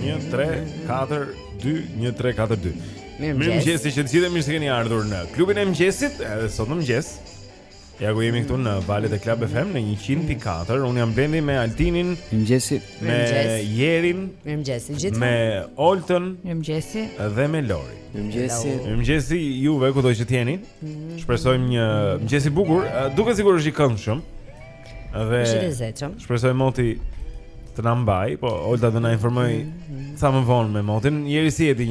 Një, tre, katër, dy, një, tre, katër, dy Mirë mëngjesi të gjithë dhe mirë se keni ardhur në klubin e mëngjesit Edhe sot në mëngjes Ja ku jemi këtu në valët e Club FM në 100.4. Unë jam Blendi me Altinin, Mëngjesi, me Jerin, Mëngjesi gjithë. Me Oltën, Mëngjesi dhe me Lorin. Mëngjesi. Mëngjesi juve kudo që të jeni. Mhm. Shpresojmë një mëngjes i bukur. Duket sigurisht është i këndshëm. Dhe është i lezetshëm. Shpresojmë moti të na mbajë, po Olta do na informojë mhm. pak më vonë me motin. Jeri si je ti?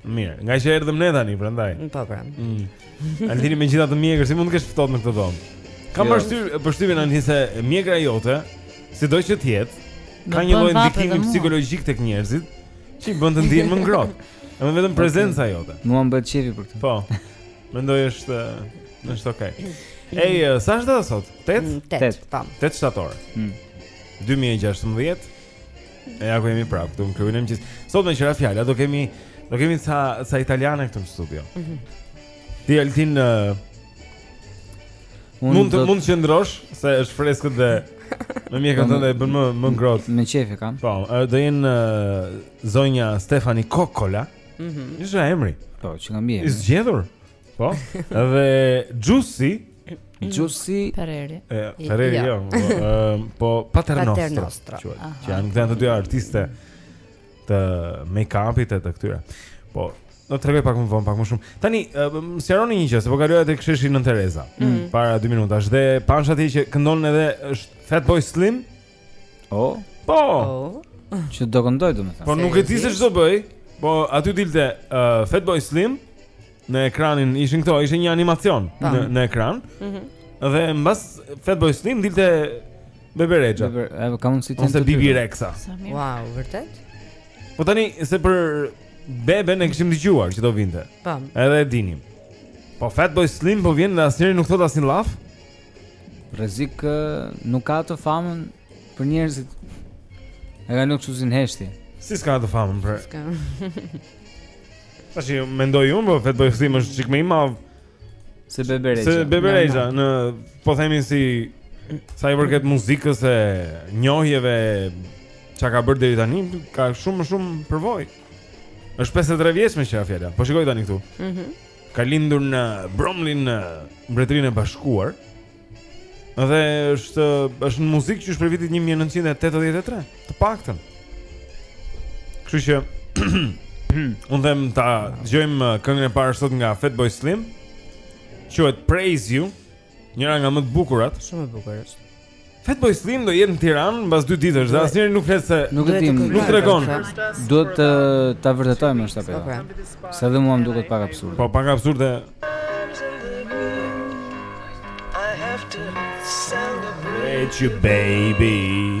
Mirë, ngaqë erdhëm ne tani prandaj. Mm, po pra. Mm. Altini me gjithë atë mjekër, si mund të kesh ftohtë në këtë dhomë? Kam jo. përshty, përshtypjen se mjekra jote, sido që të jetë, ka një lloj ndikimi psikologjik tek njerëzit, që i bën të ndihen më ngrohtë. Edhe vetëm prezenca jote. Mua më bëhet qejfi për këtë. Po, mendoj është, është okej. Okay. Ej, eh, sa është data sot? 8? 8, 8 shtator. 2016. E ja ku jemi prapë këtu në klubin e mëngjesit. Sot meqë ra fjala do kemi do kemi ca ca italiane këtu në studio. Mm -hmm. Ti Altin uh, mund të mund të qëndrosh se është freskët dhe me mjekrën tënde bën më më ngrohtë. Me qejf e kam. Po, do jenë uh, zonja Stefani Coccola. Mhm. Mm Ishte emri. Po, që kam mirë. E zgjedhur. Po. Dhe Giusy Giusy Ferreri. Ferreri jo. jo. Ehm, po Paternostro. Që janë këto dy artiste të make-upit e të këtyre. Po Do tregoj pak më vonë, pak më shumë. Tani, më sqaroni një gjë, se po kaloja te sheshi Nënë Tereza. Mm. Para 2 minutash dhe pashë aty që këndon edhe është Fatboy Slim. O? Po. Që do këndojë domethënë. Po nuk e di se ç'do bëjë. Po aty dilte uh, Fatboy Slim në ekranin ishin këto, ishte një animacion pa. në në ekran. Mhm. Mm dhe mbas Fatboy Slim dilte Bebe Rexha. Bebe, apo kam si të. Ose Bibi Rexa. Wow, vërtet? Po tani se për Bebe ne kishim dëgjuar që do vinte. Po. Edhe e dinim. Po Fatboy Slim po vjen dhe asnjëri nuk thotë asnjë llaf. Rrezik nuk ka të famën për njerëzit. E ka luksusin të heshti. Si s'ka të famën për? S'ka. Tashi mendoj unë, po Fatboy Slim është çik më i madh. Se Bebe Rexha. Se Bebe Rexha ne po themi si sa i përket muzikës e njohjeve çka ka bërë deri tani, ka shumë më shumë përvojë. Është 53 vjeç meqë ra fjala. Po shikoj tani këtu. Mhm. Mm Ka lindur në Bromlin në Mbretërinë e Bashkuar. Dhe është është në muzikë qysh prej vitit 1983, të paktën. Kështu që unë them ta dëgjojmë uh, këngën e parë sot nga Fatboy Slim. Quhet Praise You. Njëra nga më të bukurat. Shumë e bukur është. Fatboy Slim do jetë në Tiranë mbas dy ditësh, dhe asnjëri nuk flet se nuk e di, nuk tregon. Duhet ta vërtetojmë është apo jo? Po, pra. Se dhe mua më duket pak absurde. Po pak absurde. Celebrate you baby.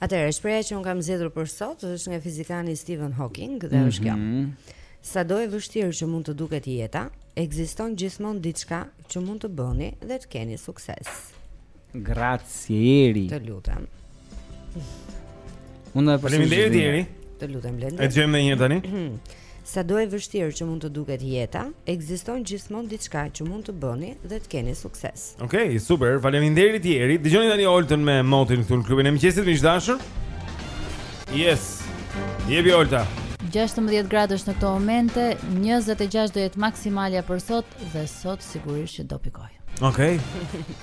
Atëherë, shprehja që unë kam zgjedhur për sot është nga fizikani Stephen Hawking dhe mm -hmm. është kjo. Mhm. Sado e vështirë që mund të duket jeta, ekziston gjithmonë diçka që mund të bëni dhe të keni sukses. Grazie Jeri. Të lutem. Unë e përsëri. Faleminderit Jeri. Të lutem Blendi. E dëgjojmë një herë tani. Sado e vështirë që mund të duket jeta, ekziston gjithmonë diçka që mund të bëni dhe të keni sukses. Okej, okay, super. Faleminderit Jeri. Dëgjoni tani Oltën me motin këtu në klubin e mëngjesit, miq të dashur. Yes. Jepi Olta. 16 gradë në këto momente, 26 do jetë maksimalja për sot dhe sot sigurisht që do pikojë. Okej. Okay.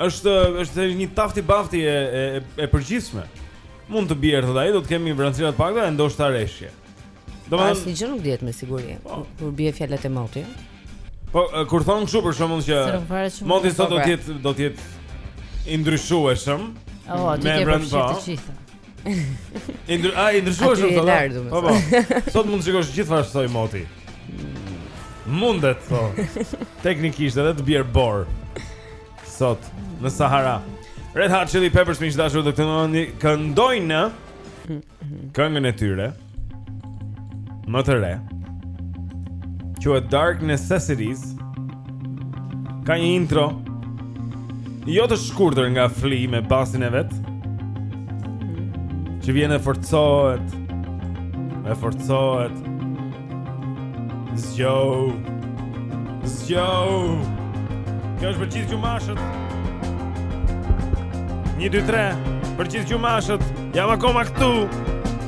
Është është një tafti bafti e e e përgjithshme. Mund të bjerë thotë ai, do të kemi vranësira të pakta e ndoshta reshje. Domethënë asnjë gjë nuk dihet me siguri. Po. Kur bie fjala te moti. Po kur thonë kështu për shkakun që moti sot do të jetë do të jetë i ndryshueshëm. Oh, ti ke përfshirë të gjitha. I ndryshueshëm sot. Po po. Sot mund të shikosh gjithfarë soj moti. Mundet po. Teknikisht edhe të bjerë borë. Sot në Sahara. Red Hot Chili Peppers miq të dashur do të këndojnë këngën e tyre. Më të re Quhet Dark Necessities Ka një intro Jo të shkurtër nga Flea me basin e vet Që vjen e forcohet E forcohet Zgjohu Zgjohu Kjo është për gjithë gjumashët Një, dy, tre Për gjithë gjumashët Jam akoma këtu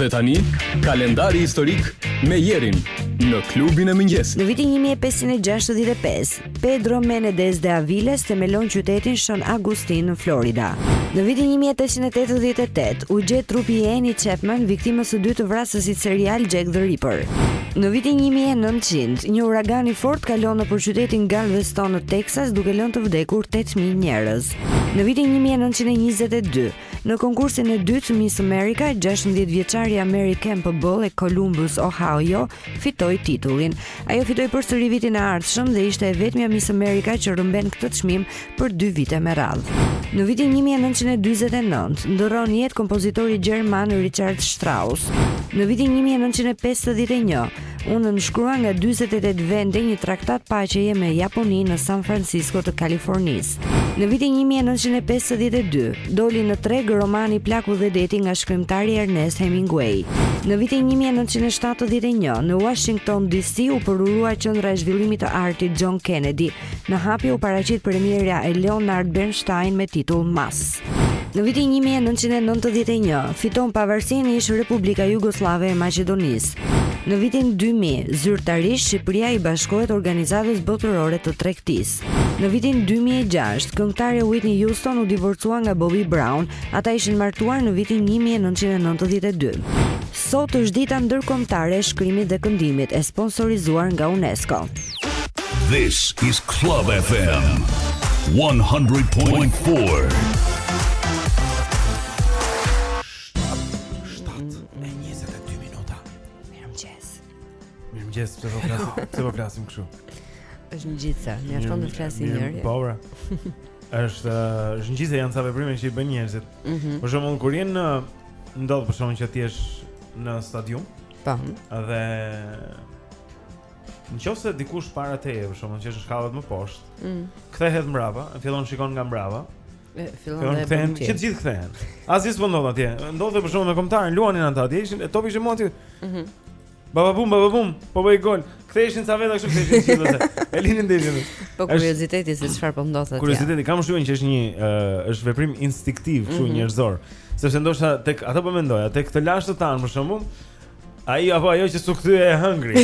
Dhe tani, kalendari historik me Jerin në klubin e mëngjesit. Në vitin 1565, Pedro Menendez de Aviles themelon qytetin Shën Agustin në Florida. Në vitin 1888, u gjet trupi i Annie Chapman, viktimës së dytë të vrasësit serial Jack the Ripper. Në vitin 1900, një uragan i fortë kalon nëpër qytetin Galveston në Texas, duke lënë të vdekur 8000 njerëz. Në vitin 1922, Në konkursin e dytë Miss America, 16 vjeçarja Mary Campbell e Columbus, Ohio, fitoi titullin. Ajo fitoi përsëri vitin e ardhshëm dhe ishte e vetmja Miss America që rrëmben këtë çmim për 2 vite me radhë. Në vitin 1949 ndërron jetë kompozitori gjerman Richard Strauss. Në vitin 1951 u nënshkrua nga dyzet e tetë vende një traktat paqeje me Japoninë në San Francisco të Kalifornisë. Në vitin një mijë e nëntëqind e pesëdhjetë e dy, doli në treg romani Plaku dhe deti nga shkrimtari Ernest Hemingway. Në vitin një mijë e nëntëqind e shtatëdhjetë e një, në Uashington DC u përurua Qendra e Zhvillimit të Artit John Kennedy. Në hapje u paraqit premierja e Leonard Bernstein me titull Mass. Në vitin 1991, fiton pavarësinë ish Republika Jugosllave e Maqedonisë. Në vitin 2000, zyrtarisht Shqipëria i bashkohet Organizatës Botërore të Tregtisë. Në vitin 2006, këngëtarja Whitney Houston u divorcua nga Bobby Brown. Ata ishin martuar në vitin 1992. Sot është dita ndërkombëtare e shkrimit dhe këndimit, e sponsorizuar nga UNESCO. This is Club FM 100.4. Mirëmëngjes, pse po flasim? Pse po flasim kështu? Është ngjitëse, mjafton të flasim njëri. Po, bra. Është është ngjitëse janë ca veprime që i bëjnë njerëzit. Mm -hmm. Për shembull, kur jeni në ndodh për shembull që ti je në stadium. Po. Dhe Nëse dikush para teje, për shembull që është në shkallët më poshtë, mm. kthehet mbrapa, fillon shikon nga mbrapa. Fillon dhe bën, që të gjithë kthehen. Asgjë s'po ndodh atje. Ndodhte për shembull me kombëtaren, luanin ata atje, ishin topi ishte aty. Mhm. Mm Baba bum, baba bum, po bëj gol. Ktheheshin ca vetë kështu ktheheshin si vetë. E linin ndeshjen. Po kurioziteti se çfarë po ndodh atje. Kurioziteti kam shumë që është një uh, është veprim instinktiv, kështu mm -hmm. njerëzor. Sepse ndoshta tek ata po mendoja, tek të lashtët tanë për shembull, Ai apo ajo që s'u kthye e hëngri.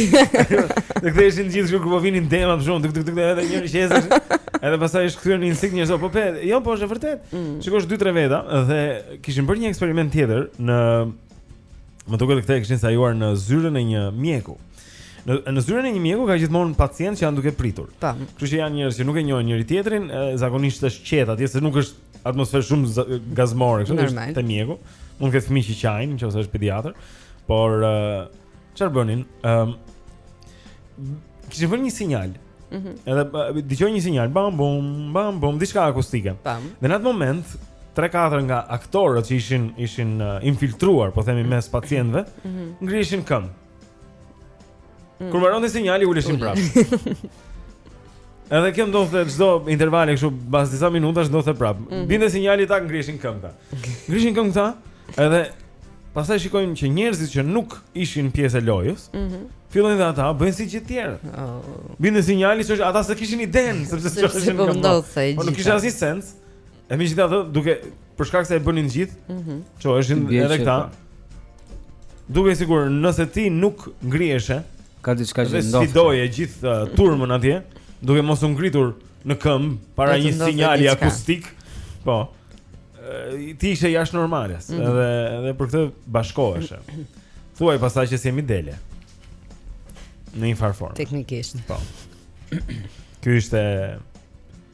Dhe ktheheshin gjithë kur po vinin dema për shembull të këtë edhe një rishesë. Edhe pastaj është kthyer në instinkt njerëzor po po. Jo, po është e vërtetë. Mm. Shikosh 2-3 veta dhe kishin bërë një eksperiment tjetër në më duket këtë e kishin sajuar në zyrën e një mjeku. Në në zyrën e një mjeku ka gjithmonë pacientë që janë duke pritur. Kështu që janë njerëz që nuk e njohin njëri tjetrin, zakonisht është qetë atje se nuk është atmosferë shumë gazmore, kështu që është te mjeku. Mund të ketë fëmijë që qajnë, në qoftë se është pediatër. Por çfarë uh, bënin? Ëm um, kishin vënë një sinjal. Mm -hmm. Edhe dëgjohej një sinjal, bam bum, bam bum, diçka akustike. Pam. Dhe në atë moment 3-4 nga aktorët që ishin ishin uh, infiltruar, po themi mes pacientëve, mm -hmm. ngriheshin në këmbë. Mm. Kur mbaronte sinjali uleshin prapë. Edhe kjo ndodhte çdo intervale kështu pas disa minutash ndodhte prapë. Mm -hmm. Binte sinjali këta ngriheshin në këmbë. Ngriheshin në këmbë këta, edhe pastaj shikojmë që njerëzit që nuk ishin pjesë e lojës, mm -hmm. fillojnë dhe ata bëjnë si gjithë të tjerët. Oh. Binte sinjali që ata s'e kishin idenë se për çfarë ishin. Po nuk kishte asnjë sens. E megjithatë, duke, për shkak se e bënin të gjithë, mm -hmm. çoheshin edhe këta, po. dukej sikur, nëse ti nuk ngriheshe, ka diçka që ndodh. Dhe sfidoje gjithë uh, turmën atje, duke mos u ngritur në këmbë, para një sinjali akustik, po, uh, ti ishe jashtë normales, mm -hmm. dhe, dhe për këtë bashkoheshe. Thuaj pastaj që s'jemi dele, në një farë formë. Teknikisht. Po. Kjo ishte...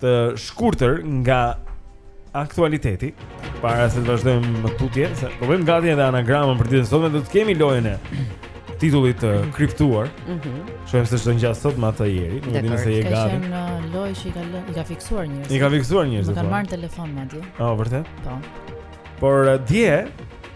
të shkurtër nga aktualiteti para se të vazhdojmë më tutje, se po bëjmë gati edhe anagramën për ditën e sotme, do të kemi lojën e titullit të kriptuar. Mhm. Mm Shohim se ç'do ngjasë sot me atë ieri, nuk di nëse je gati. Është një uh, lojë që i ka i ka fiksuar njerëz. I ka fiksuar njerëz. Ka marrë telefon madje. Ah, oh, vërtet? Po. Por uh, dje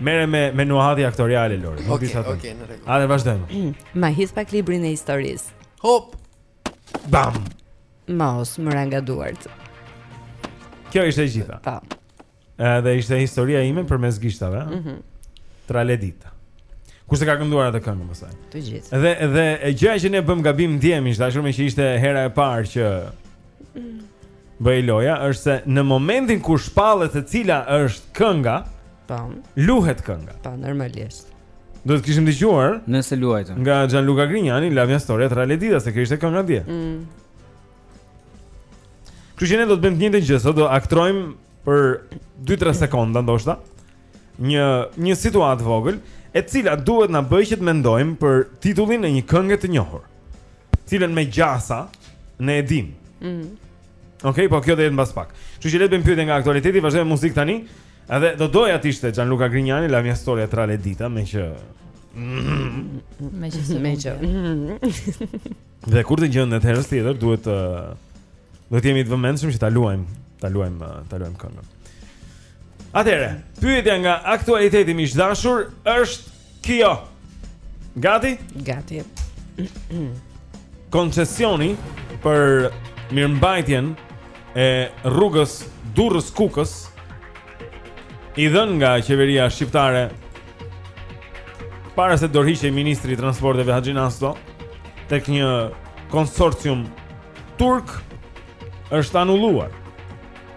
Merre me, me nuhatje aktoriale, Lori Nuk okay, disha okay, në rregull Atëherë, vazhdojmë mm, Ma hidh pak librin e historisë Hop Bam Ma os më ra nga duart Kjo ishte gjitha Pa po. Edhe ishte historia ime përmes gishtave mm -hmm. Tra le dita Kush e ka kënduar atë këngë më Të gjithë. Edhe edhe e gjëja që ne bëmë gabim dje miq të dashur meqë ishte hera e parë që mm. bëhej loja është se në momentin kur shpallet se cila është kënga, po, luhet kënga. Po, normalisht. Duhet të kishim dëgjuar nëse luajtën. Nga Gianluca Grignani, La mia storia tra le dita, se kjo ishte kënga dje. Mm. Kështu që ne do të bëjmë të njëjtën gjë, sot do aktrojmë për 2-3 sekonda ndoshta. Një një situatë të vogël, e cila duhet na bëjë që të mendojmë për titullin e një kënge të njohur. Cilën me gjasa ne e dimë. Mhm. Mm Okej, okay, po kjo do jetë mbas pak. Kështu që le të bëjmë pyetjen nga aktualiteti, vazhdojmë me muzikë tani. Edhe do doja të ishte Gianluca Grignani, la mia storia tra le dita, meqë meqë meqë Dhe kur të gjendet herës tjetër duhet të do të jemi të vëmendshëm që ta luajmë, ta luajmë, ta luajmë këngën. Atëherë, pyetja nga aktualiteti miq të dashur është kjo. Gati? Gati. Koncesioni për mirëmbajtjen e rrugës Durrës Kukës i dhënë nga qeveria shqiptare para se të dorëhiqej ministri i transporteve Haxhinasto tek një konsorcium turk është anulluar.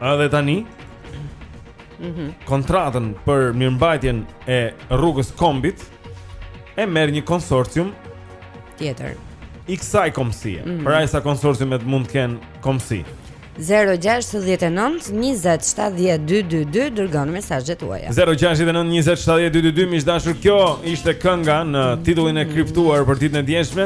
Edhe tani mm -hmm. kontratën për mirëmbajtjen e rrugës së Kombit e merr një konsorcium tjetër. I kësaj komësie. Mm -hmm. Pra e sa konsorciumet mund të kenë komësi. 0-6-9-20-70-2-22 Dërgoni mesazhet tuaja 0-6-9-20-70-2-22 Miq të dashur kjo ishte kënga me titullin e kriptuar për ditën e djeshme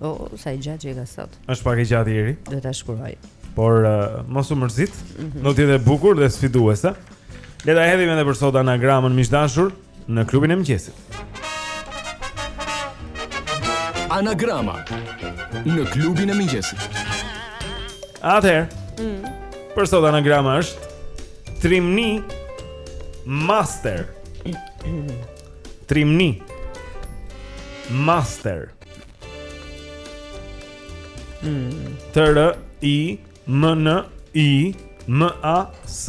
O, oh, sa i gjatë që i ka sot është pak i gjatë Jeri Do ta shkruaj Por, uh, mos u mërzit mm -hmm. Do të jetë e bukur dhe sfiduese Le ta hedhim edhe për sot anagramën miq të dashur Në klubin e mëngjesit Anagrama Në klubin e mëngjesit Atëherë mm. Për sot anagrama është Trimni Master Trimni Master Mm. T R I M N I M A S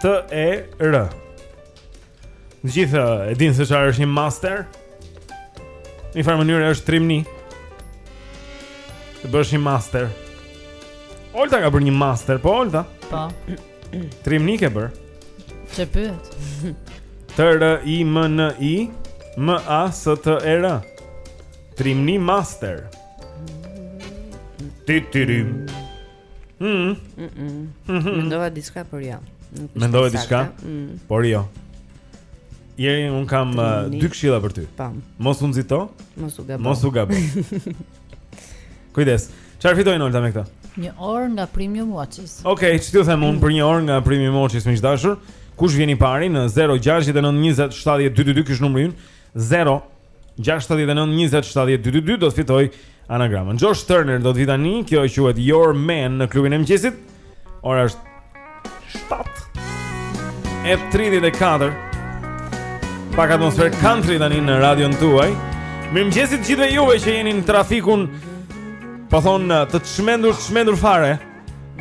T E R. Gjithë e dinë se çfarë është një master. Një farë mënyre është trimni. Të bësh një master. Olta ka bërë një master, po Olta? Po. Trimni ke bërë. Ç'e pyet? T R I M N I M A S T E R. Trimni Master. Ti ti rim. Mhm. Mhm. Mendova diçka por jo. Mendova diçka, mm. por jo. Jeri unë kam uh, dy këshilla për ty. Tam. Po. Mos u nxito. Mos u gabo. Mos u gabo. Kujdes. Çfarë fitojnë Olta me këtë? Një orë nga Premium Watches. Okej, okay, ç'tju them unë për një orë nga Premium Watches miq të dashur. Kush vjen i pari në 069 20 70 222 është numri ynë? 0 69 20 70 222 do të fitojë anagramën. Josh Turner do të vijë tani, kjo quhet Your Man në klubin e mëngjesit. Ora është 7 e 34. Pak atmosferë country tani në radion tuaj. Mirëmëngjesi gjithëve juve që jeni në trafikun. Po thonë të çmendur, të çmendur fare.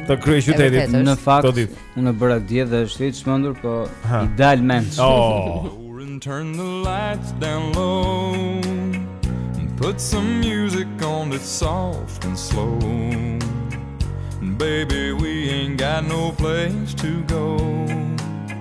të krye qytetit në fakt unë bëra dje dhe është i çmendur po ha. i dal mend oh turn the lights down low and put some music on that's soft and slow and baby we ain't got no place to go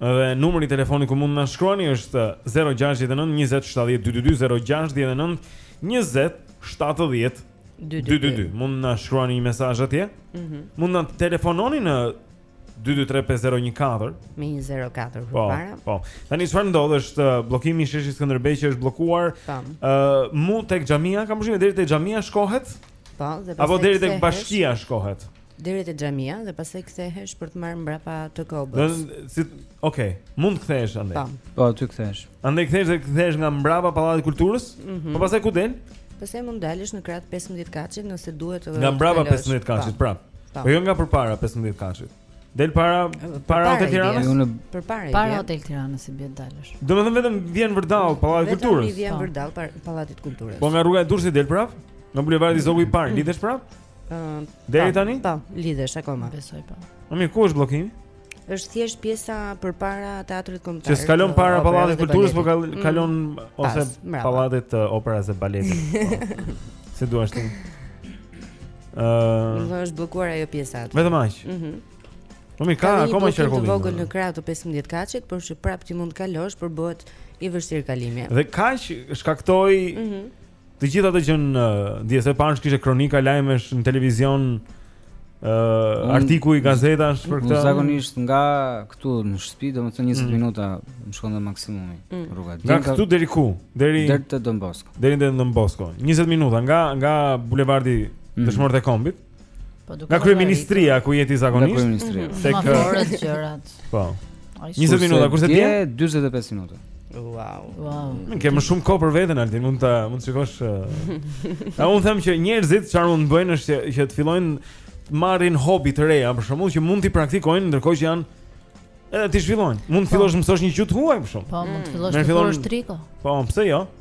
Dhe numri i telefonit ku mund të na shkruani është 069 20 70 222 069 20 70 222. Mund të na shkruani një mesazh atje? Mhm. Mm mund të na telefononi në 2235014 me 04 po, përpara. Po. Po. Tani çfarë ndodh është uh, bllokimi i sheshit Skënderbej që është bllokuar. Po. Ë, uh, mu tek xhamia, kam përshtypjen deri te xhamia shkohet? Po, dhe pastaj. Apo deri tek bashkia shkohet? Deri te xhamia dhe pastaj kthehesh për të marrë mbrapa te Operës. Domethënë ok, mund të kthehesh andaj. Po, po aty kthehesh. Andaj kthehesh dhe kthehesh nga mbrapa pallatit të kulturës? Mm -hmm. Po pastaj ku del? Pastaj mund të dalësh në krah 15 katëshit nëse duhet të Nga mbrapa 15 katëshit po. prap. Po. po jo nga përpara 15 katëshit. Del para para hotel Tiranës. Unë përpara. Para hotel Tiranës s'i bie të dalësh. Domethënë vetëm vjen vërdall pallatit të kulturës. Vetëm vjen po. vërdall pallatit të kulturës. Po nga rruga e Durrësit del prap? Nga bulevardi Zogu i parë, mm. lidhesh prap? Ëh, deri tani? Po, lidhesh akoma. Besoj po. Po mirë, ku është bllokimi? Është thjesht pjesa përpara teatrit kombëtar. Që s'kalon para pallatit të kulturës, po mm. kalon ose pallatit të operas dhe baletit. Si të duash ti. Ëh, po është bllokuar ajo pjesa aty. Vetëm aq. Mhm. Po mirë, ka akoma qarkullim. Ka një e vogël në krah të 15 katëshit, por që prapë ti mund të kalosh, por bëhet i vështirë kalimi. Dhe kaq shkaktoi mm -hmm. Të gjitha ato që në ndjesë e parë kishte kronika lajmesh në televizion, ë uh, artikuj gazetash për këtë. Zakonisht nga këtu në shtëpi, domethënë 20 mm. minuta më shkon dhe maksimumi mm. rruga. Nga këtu deri ku? Deri deri te Don Bosko. Deri te Don Bosko. 20 minuta nga nga bulevardi mm. Dëshmorët e Kombit. Po duke. Nga kryeministria ku je ti zakonisht? Nga kryeministria. Mhm. Tek orët e qeta. Po. 20 minuta kurse ti? 45 minuta. Wow. Wow. Ne kemi shumë kohë për veten Altin, mund ta mund të shikosh. Eh. A un them që njerëzit çfarë mund të bëjnë është që, që të fillojnë të marrin hobi të reja, për shembull që mund t'i praktikojnë ndërkohë që janë edhe t'i zhvillojnë. Mund të po. fillosh të mësosh një gjuhë të huaj për shembull. Po, mund të mm. fillosh të bësh triko. Po, pse jo?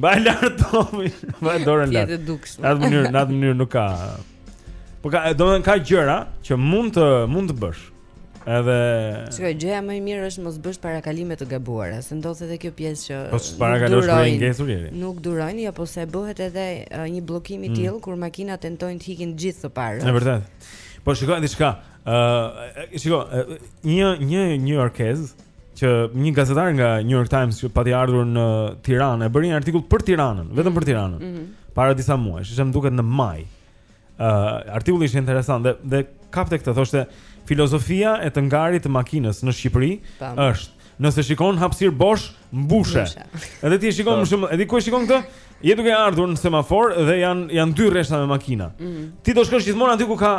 Mbaj lart timonin, mbaj dorën lart. Ti e duksh. Në atë mënyrë, në atë mënyrë nuk ka. Po ka, domethënë ka gjëra që mund të mund të bësh. Edhe Çka gjëja më e mirë është mos bësh parakalime të gabuara, se ndodh edhe kjo pjesë që Po parakalosh për një gjë se njerëzit. Nuk durojnë apo se bëhet edhe uh, një bllokim i mm. tillë kur makinat tentojnë të ikin të gjithë të parë. Është vërtet. Po shikoj diçka, Ëh, shiko, një një njujorkez që një gazetar nga New York Times që pati ardhur në Tiranë e bëri një artikull për Tiranën, vetëm për Tiranën. Mm -hmm. Para disa muajsh, ishte më duket në maj. Ëh, uh, artikulli ishte interesant dhe dhe kapte këtë, thoshte filozofia e të ngarit të makinës në Shqipëri është Nëse shikon hapësirë bosh, mbushe. Edhe ti e shikon më shumë, edhe ku e shikon këtë? Je duke ardhur në semafor dhe janë janë dy rreshta me makina. Mm -hmm. Ti do shkosh gjithmonë aty ku ka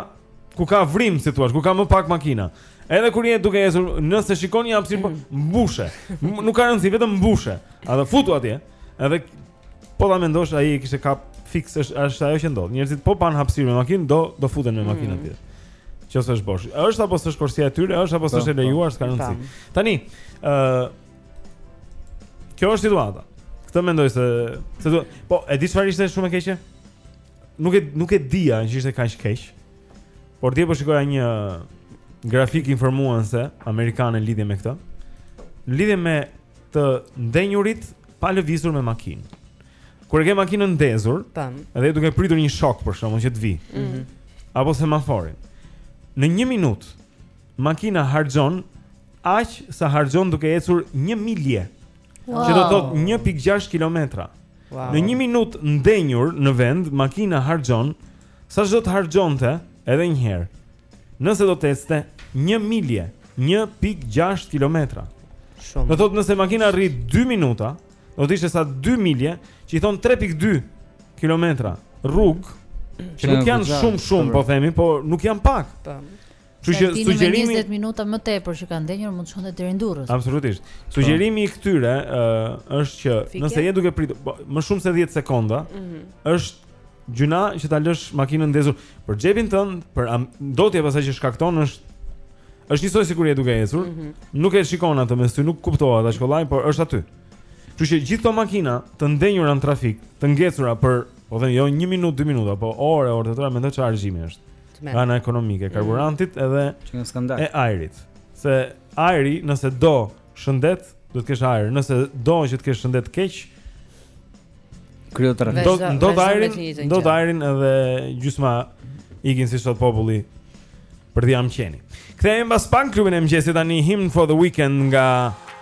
ku ka vrimë, si i thua, ku ka më pak makina. Edhe kur je duke ecur, nëse shikon një hapësirë po mbushe, nuk ka rëndësi, vetëm mbushe. Hajde futu atje? Edhe po ta mendosh ai e kishte kap fiks është është ajo që ndodh. Njerëzit po panë hapësirë me makinë, do do futen me makinë mm. atje. Që është është bosh. Është apo s'është korsia e tyre, është apo s'është e po, po. lejuar, s'ka rëndësi. Tani, ë Kjo është situata. Këtë mendoj se se do, po e di çfarë ishte shumë e keqe? nuk e nuk e dija që ishte kaq keq. Por dje po shikoja një grafik informuese amerikane lidhje me këtë. Në lidhje me të ndenjurit pa lëvizur me makinë. Kur e ke makinën ndezur, edhe duke pritur një shok për shembull që të vi. Mm -hmm. Apo në semafor. Në 1 minutë makina harxhon aq sa harxhon duke ecur 1 milje. Wow. Që do të thotë 1.6 kilometra. Wow. Në një minut ndenjur në vend, makina harxhon sa ç'do të harxhonte edhe një herë. Nëse do të ecte 1 milje, 1.6 kilometra. Shumë. Do thotë nëse makina rri 2 minuta, do të ishte sa 2 milje, që i thonë 3.2 kilometra rrugë, që nuk janë shumë shumë po themi, po nuk janë pak. Po. Kështu që sugjerimi 20 minuta më tepër që kanë ndenjur mund të shkonte deri në Durrës. Absolutisht. Po. Sugjerimi i këtyre ë uh, është që fike, nëse je duke pritur po, më shumë se 10 sekonda, mm -hmm. është gjynah që ta lësh makinën ndezur për xhepin tënd, për ndotjen pastaj që shkakton është është njësoj sikur je duke ecur, mm -hmm. nuk e shikon atë me sy, nuk kuptohet as kollaj, por është aty. Kështu që gjithë këto makina të ndenjura në trafik, të ngecura për, po them, jo 1 minutë, 2 minuta, po orë, orë të tëra mendo çfarë harxhimi është. nga ana ekonomike, mm. karburantit mm. edhe që, skandal. E ajrit. Se ajri nëse do shëndet, do të kesh ajër. Nëse do që të kesh shëndet keq, krijo të rëndë. Do të ajrin, do të ajrin edhe gjysma ikin si sot populli për dhjamë qeni. Kthehemi pas pak në klubin e mëngjesit tani Hymn for the weekend nga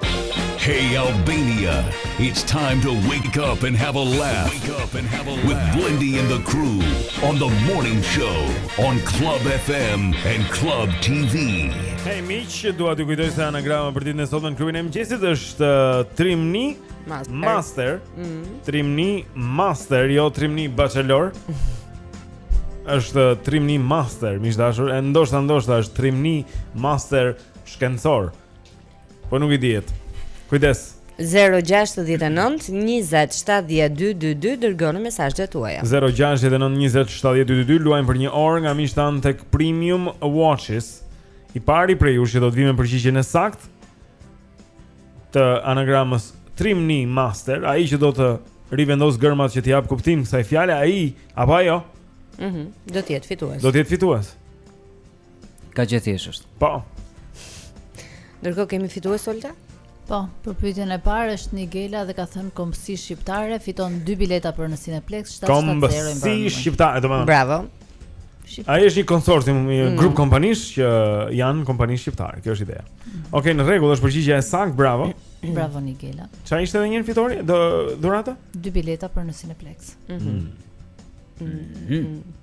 Hey Albania, it's time to wake up and have a laugh. Wake up and have a laugh with Blendi and the crew on the morning show on Club FM and Club TV. Hej miq, dua t'ju kujtoj se anagrama për ditën e sotme në klubin e mëngjesit është uh, Trimni Master. Master. Mm -hmm. Trimni Master, jo Trimni Bachelor. është uh, Trimni Master, miq të dashur, e ndoshta ndoshta është Trimni Master shkencor. Po nuk i dihet. Kujdes. 0-6-9-20-70-222 Dërgoni mesazhet tuaja 0-6-9-20-70-222 Luajmë për një orë nga miqtë tanë tek Premium Watches I pari prej jush që do të vijë me përgjigjen e saktë të anagramës Trimni Master ai që do të rivendosë gërmat që t'i japë kuptim Kësaj fjale ai apo ajo mm -hmm. Do t'jetë fitues. Do t'jetë fitues Kaq e thjeshtë është. Po. Ndërkohë kemi fitues Olta? Po, për pyetjen e parë është Nigela dhe ka thënë kombësi shqiptare fiton dy bileta për në Cineplex 770. Kombësi shqiptare, domethënë. Bravo. Ai është një konsorcium, një mm. grup kompanish që janë kompani shqiptare. Kjo është ideja. Mm. Okej, okay, në rregull, është përgjigja e saktë, bravo. Bravo Nigela. Ça ishte edhe një herë Ori dhurata? Dy bileta për në Cineplex. Mhm. Mm. Mm. Mm.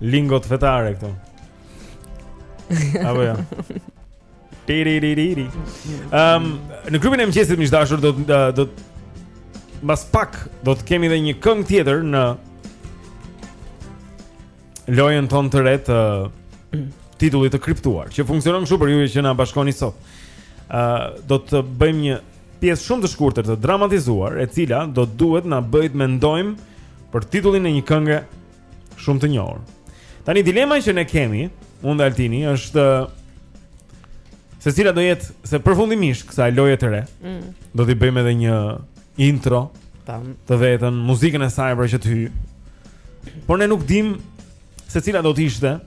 Lingot fetare këto. Apo jo. Tiriririri. Ehm, në klubin e mëngjesit miq të dashur do të do të mbas pak do të kemi edhe një këngë tjetër në lojën tonë të re të titullit të kriptuar, që funksionon kështu për ju që na bashkoni sot. Ë uh, do të bëjmë një pjesë shumë të shkurtër të dramatizuar, e cila do duhet t'na bëjë të mendojmë për titullin e një kënge Shumë të njohur. Tani dilema që ne kemi, unë dhe Altini, është se cila do jetë se përfundimisht kësaj loje të re. Mm. Do t'i bëjmë edhe një intro Tam. të vetën, muzikën e saj për që të hyjë. Por ne nuk dim se cila do të ishte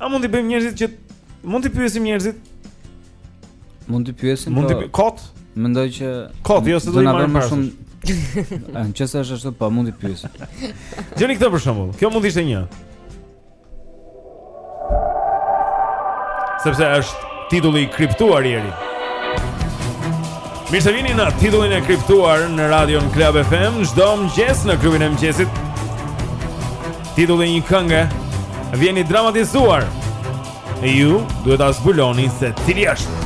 A mund t'i bëjmë njerëzit që mund t'i pyesim njerëzit? Mund t'i pyesim. Mund t'i po kot. Mendoj që kot, jo se do të marrim më shumë. Ëh, nëse është ashtu, po mund t'i pyesim. Gjeni këtë për shembull. Kjo mund të ishte një. Sepse është titulli i kriptuar Eri. Mirë se vini në titullin e kriptuar në radion Club FM, çdo mëngjes në klubin e mëngjesit. Titulli i një kënge vjen i dramatizuar. E ju duhet ta zbuloni se cili është.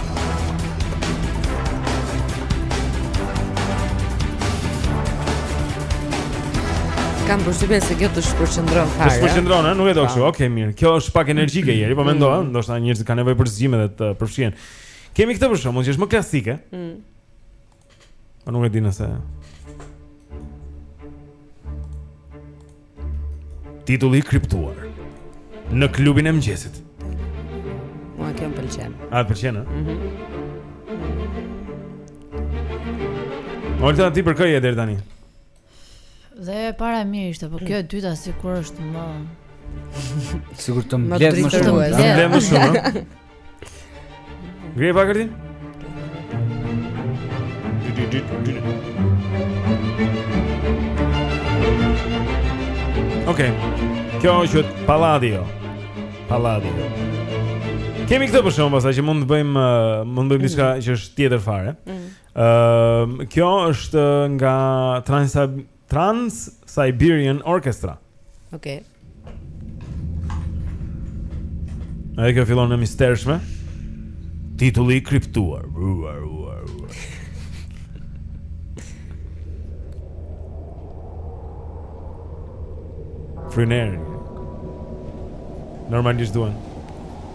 Kam përshtypjen se kjo të shpërqendron fare. Të shpërqendron, nuk e do kështu. Okej, okay, mirë. Kjo është pak energjike Eri, po mendova, mm. ndoshta njerëzit kanë nevojë për zgjim edhe të përfshihen. Kemi këtë për shembull që është më klasike. Mm. Po nuk e di nëse. Titulli i kriptuar në klubin e mëngjesit. Mua kjo më pëlqen. A të pëlqen? Mhm. Mm Olta ti për kë je deri tani? Dhe e para e mirë ishte, po kjo e dyta sikur është më Sikur të mbledh më shumë. Të mbledh më shumë. Ngrije pak Tin? Ok, kjo është Palladio Palladio Kemi këtë për shembull, pastaj që mund të bëjmë, uh, mund të bëjmë diçka mm. që është tjetër fare mm. Ëm uh, kjo është nga Trans Trans Siberian Orchestra. Okej. Okay. Ajo që fillon më misterioshme. Titulli i kriptuar. Uar, uar, uar. Fryner. Normalisht duan.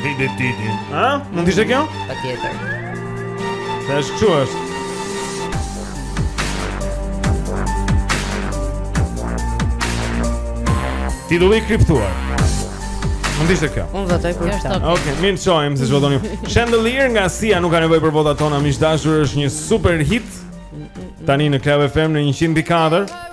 Didi didi. Ha? Mund të ishte kjo? Patjetër. Sa është kjo është? Titulli kriptuar. Mund të ishte kjo. Unë votoj për këtë. Okej, okay, mirë shohim se çfarë doni. Chandelier nga Sia nuk ka nevojë për votat tona, miq të dashur, është një super hit. Tani në Club FM në 104.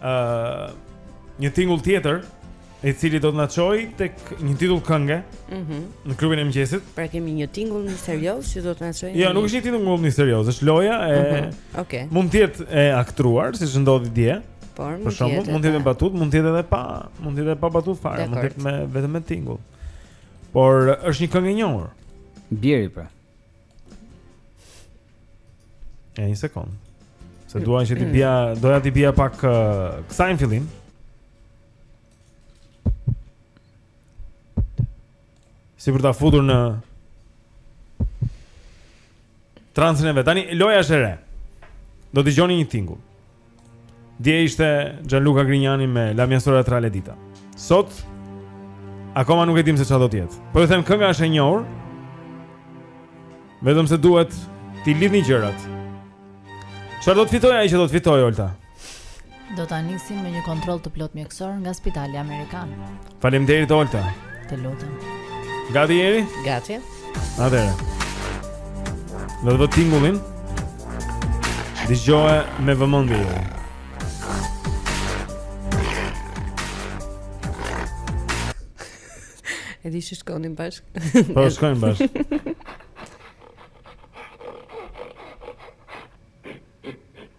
ë uh, një tingull tjetër i cili do të na çojë tek një titull kënge. Mhm. Mm në klubin e mëngjesit. Pra kemi një tingull misterioz që do të na çojë. Jo, nuk është një tingull misterioz, është loja e mm -hmm. okay. mund të jetë e aktruar, siç ndodhi dje. Por mund të jetë. Mund të jetë me batut, mund të jetë edhe pa, mund të jetë pa batut fare, mund të jetë vetëm me tingull. Por është një këngë e njohur. Bjeri pra. E një sekond Se doja që t'i mm. bija Doja t'i bija pak uh, Kësaj në fillim Si për ta futur në Transin e vet Tani loja është e re Do dëgjoni një tingull Dje ishte Gianluca Grignani me La mia storia tra le dita. Sot akoma nuk e dim se çfarë do të jetë. Po ju them kënga është e njohur. Vetëm se duhet t'i lidhni gjërat. Çfarë do të fitojë ai që do të fitojë Olta? Do ta nisim me një kontroll të plot mjekësor nga Spitali Amerikan. Faleminderit Olta. Të lutem. Gati Eri? Gati. Atëherë. Do të vë tingullin. Dëgjoje me vëmendje. E di që shkonim bashkë. Po shkojmë bashkë.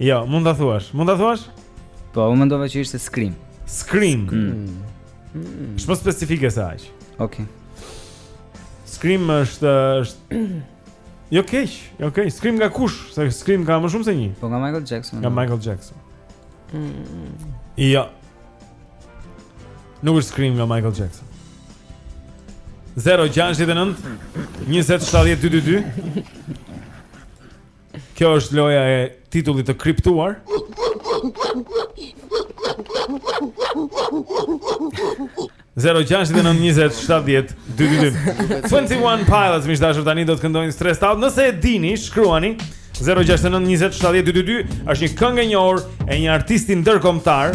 Jo, mund ta thuash. Mund ta thuash? Po, unë mendova që ishte Scream. Scream. Mm. Mm. Është më specifike se aq. Okej. Okay. Scream është është Jo keq, jo keq. Scream nga kush? Se Scream ka më shumë se një. Po nga Michael Jackson. Nga Michael Jackson. Mm. Jo. Nuk është Scream nga Michael Jackson. 0 6 9 20 7 12 2 Kjo është loja e titullit të kriptuar. Zero gjashtë dhe në njëzet, shtatëdhjetë, dy dy dy 21 Pilots, mishë dashër tani do të këndojnë Stressed Out Nëse e dini, shkruani 069 20 70 222 është një këngë e e njohur e një artisti ndërkombëtar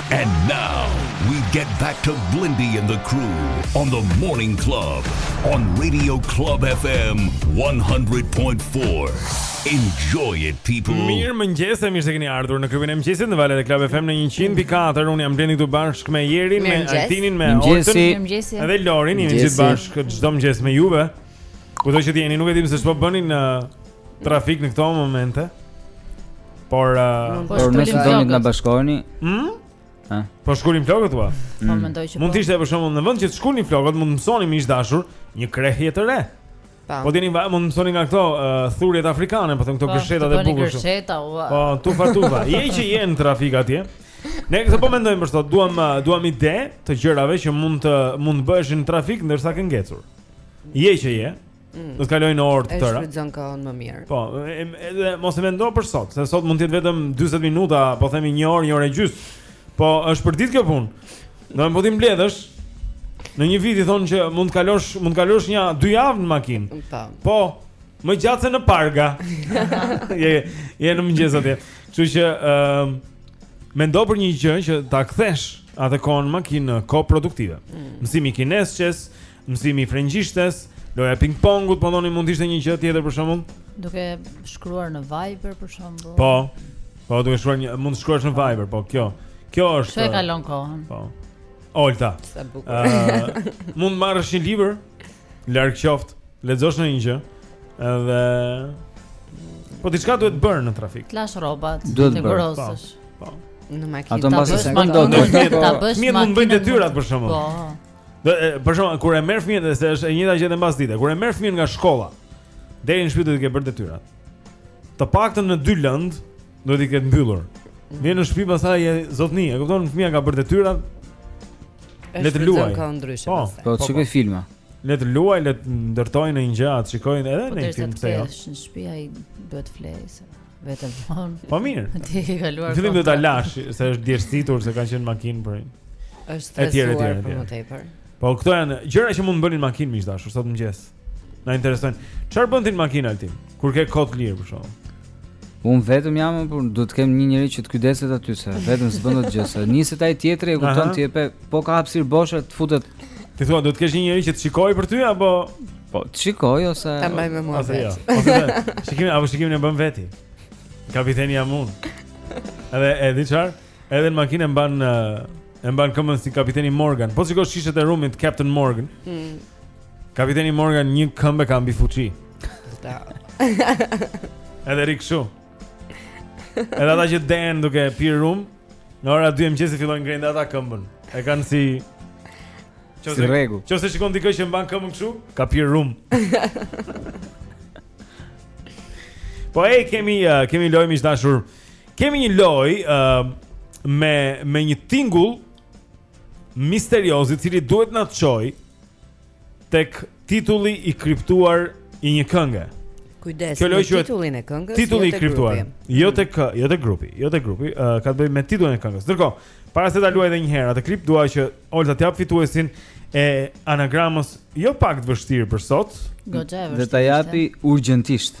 And now we get back to Blendi and the crew on the morning club on Radio Club FM 100.4. Enjoy it people. Mirëmëngjes, mirë se keni ardhur në klubin e mëngjesit në valët e Club FM në 100.4. Unë jam Blendi këtu bashkë me Jerin, me Altinin, me Oltën, edhe Lorin, jemi gjithë bashkë çdo mëngjes me juve. Kudo që jeni, nuk e dim se ç'po bëni në trafik në këto momente. Por uh, po por nëse doni të na bashkoheni, ëh? Mm? Eh? Po shkulim flokët tua. Po mm. mendoj që. Mund të po. ishte për shembull në vend që të shkulim flokët, mund të mësoni miq të dashur një krehje të re. Pa. Po dini mund të mësoni nga këto uh, thurjet afrikane, po thon këto po, gërshetat e bukur. Po gërsheta u. Po tu fatuva. Je që je në trafik atje. Ne këto po mendojmë për sot, duam uh, duam ide të gjërave që mund të mund të bëheshin në trafik ndërsa ke ngecur. Je që je, Mm. Do të kalojnë orë të tëra. E shfrytëzon kohën më mirë. Po, edhe mos e mendo për sot, se sot mund të jetë vetëm 40 minuta, po themi 1 orë, 1 orë e gjysmë. Po, është për ditë kjo punë. Po t'i mbledhësh. Në një vit i thonë që mund të kalosh, mund të kalosh një dy javë në makinë. Po. po, më gjatë se në Parga. je je në mëngjes atje. Kështu që ë uh, mendo për një gjë që ta kthesh atë kohën në makinë në kohë produktive. Mm. Mësimi i kinezçes Mësimi i frëngjishtes, loja e ping-pongut, po ndonjë mund të ishte një gjë tjetër për shembull? Duke shkruar në Viber për shembull. Po. Po duke shkruar një mund të shkruash në Viber, po kjo. Kjo është. Kjo e kalon kohën? Po. Olta. Sa bukur. Uh, mund të marrësh një libër larg qoftë, lexosh ndonjë gjë. Edhe Po diçka duhet bërë në trafik. Lash rrobat, të ngrohësh. Po. po. Në makinë. Ato mbase se mund të do të ta bësh. Mirë mund bëjnë detyrat për shembull. Po. Po për shembull kur e merr fëmijën se është e njëjta gjë edhe mbasdite. Kur e merr fëmijën nga shkolla deri në shtëpi do t'i ketë bërë detyrat. Të paktën në dy lëndë duhet t'i ketë mbyllur. Vjen në shtëpi pastaj zotnia, e kupton fëmija ka bërë detyrat. Le të luajë. Po, po, po, po shikoj filma. Le të luajë, le të ndërtojë ndonjë gjë, le të shikojë edhe ndonjë film të jo. Në shtëpi ai duhet të flejë. Vetëm vonë. Po mirë. Ti e ke kaluar. Në fillim do ta lash, se është djersitur se ka qenë në makinë për. Është stresuar për më tepër. Po këto janë gjëra që mund të bëni në makinë miq të dashur sot mëngjes. Na interesojnë. Çfarë bën ti në makinë Altin? Kur ke kohë të lirë për shembull. Unë vetëm jam, por duhet të kem një njeri që të kujdeset aty se vetëm s'bën dot gjë. Niset ai tjetri e kupton ti e pe, po ka hapësirë bosh të futet. Ti thua duhet të kesh një njeri që të shikojë për ty apo Po, shikoj ose ta mbaj me mua vetë. Jo. Ose shikim apo shikim ne bën veti. Kapiteni jam unë. Edhe e di çfarë? Edhe në makinë mban e mban këmbën si kapiteni Morgan. Po t'shikosh shishet e rumit Captain Morgan. Mm. Kapiteni Morgan një këmbë ka mbi fuçi. Da. Edhe rri kshu. Edhe ata që dehen duke pirë rum, Në ora 2 mëngjesit fillojnë ngrejnë ata këmbën. E kanë si, si rregull. Nqoftëse shikon dikë që mban këmbën kështu, ka pir rum. po e kemi uh, kemi lojë miq të dashur. Kemi një lojë uh, me me një tingull misterioz i cili duhet na të çojë tek titulli i kriptuar i një kënge. Kujdes, kjo lojë quhet titullin e këngës. Titulli i kriptuar. Jo mm. tek, jo tek grupi, jo tek grupi, uh, ka të bëjë me titullin e këngës. Ndërkohë, para se ta luaj edhe një herë atë kript, dua që Olta t'jap fituesin e anagramës jo pak të vështirë për sot. Goxha e vështirë. Dhe ta japi urgjentisht.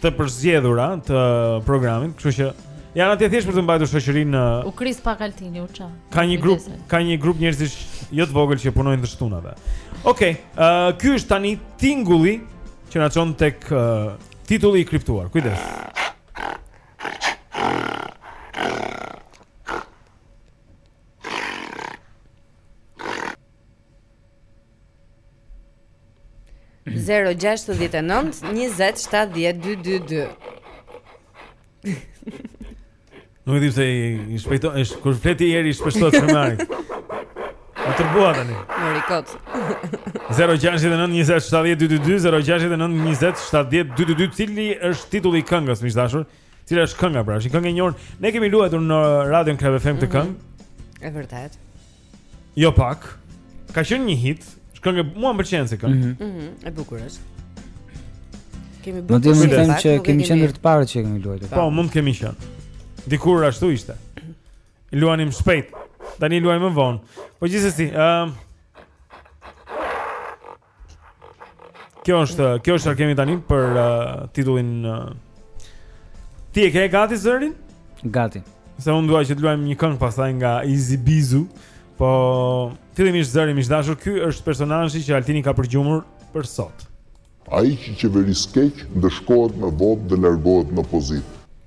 të përzgjedhura të programit, kështu që janë atje thjesht për të mbajtur shoqërinë në U kris pak Altini, u ça. Ka një grup, ka një grup njerëzish jo të vogël që punojnë të shtunave. Okej, okay, uh, ky është tani tingulli që na çon tek uh, titulli i kriptuar. Kujdes. Zero gjashtëdhjetë e nëntë njëzet shtatëdhjetë dy dy dy. Nuk e di se i shpejto, është kur fleti ieri i shpeshtohet kriminali. Më tërbua tani. Mori kot. 0692070222 0692070222 cili është titulli i këngës miq të dashur? Cila është kënga pra? Është këngë e njohur. Ne e kemi luajtur në Radio Club FM këtë mhm. këngë. Është vërtet. Jo pak. Ka qenë një hit. Këngë mua më pëlqen si këngë. Mhm. Mm mhm. Mm e bukur është. Kemi bërë. Do të them që kemi qenë ndër të parët që kemi luajtur. Po, mund të kemi qenë. Dikur ashtu ishte. Luanim shpejt. Tani luajmë më vonë. Po gjithsesi, ëm um, Kjo është, kjo është çfarë kemi tani për uh, titullin uh, Ti e ke gati zërin? Gati. Se unë dua që të luajmë një këngë pastaj nga Izzy Bizu. Po fillimisht zëri miq të dashur ky është personazhi që Altini ka përgjumur për sot. Ai që qeveris keq ndëshkohet me votë dhe largohet në opozitë.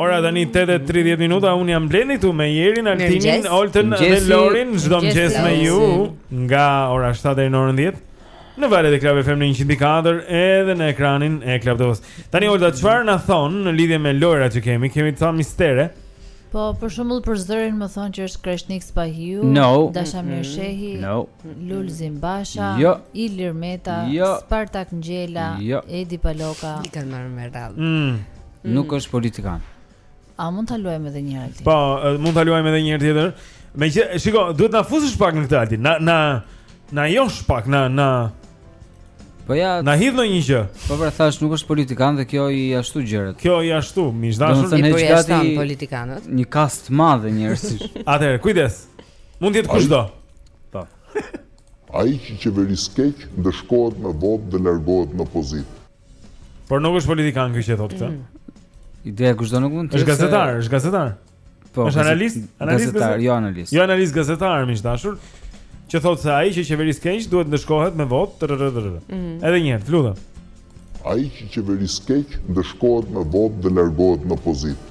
Ora tani 8:30 minuta un jam Blendi këtu me Jerin, Altinin, Oltën dhe Lorin, çdo mëngjes me ju nga ora 7 deri në orën 10. Në valet e Club FM në 104 edhe në ekranin e Club TV. Tani Olta çfarë na thon në lidhje me lojrat që kemi? Kemi të thënë mistere. Po, për shembull për zërin më thon që është Kreshnik Spahiu, no. Dashamir Shehi, mm-hmm. no. Lulzim Basha, jo. Ilir Meta, jo. Spartak Ngjela, jo. Edi Paloka. I kanë marrë me radhë. Mm. Nuk është politikan. A mund ta luajmë edhe një herë tjetër? Po, mund ta luajmë edhe një herë tjetër. Megjithë, shiko, duhet na fusësh pak në këtë Altin. Na na na josh pak na na Po ja. Na hidh ndonjë gjë. Po pra thashë nuk është politikan dhe kjo i ashtu gjërat. Kjo i ashtu, miq të dashur i bën ashtu politikanët. Një kastë të madhe njerëzish. Atëherë, kujdes. Mund të jetë kushdo. Po. Ai që qeveris keq ndëshkohet me votë dhe largohet në opozitë. Por nuk është politikan ky që thotë këtë. Mm. Ideja kushdo nuk mund të jetë. Është gazetar, është gazetar. Po. Është analist, analist gazetar, jo analist. Jo analist gazetar, miq të dashur, që thotë se ai që qeveris keq duhet ndëshkohet me votë. Mm. Edhe një herë, të lutem. Ai që qeveris keq ndëshkohet me votë dhe largohet në opozitë.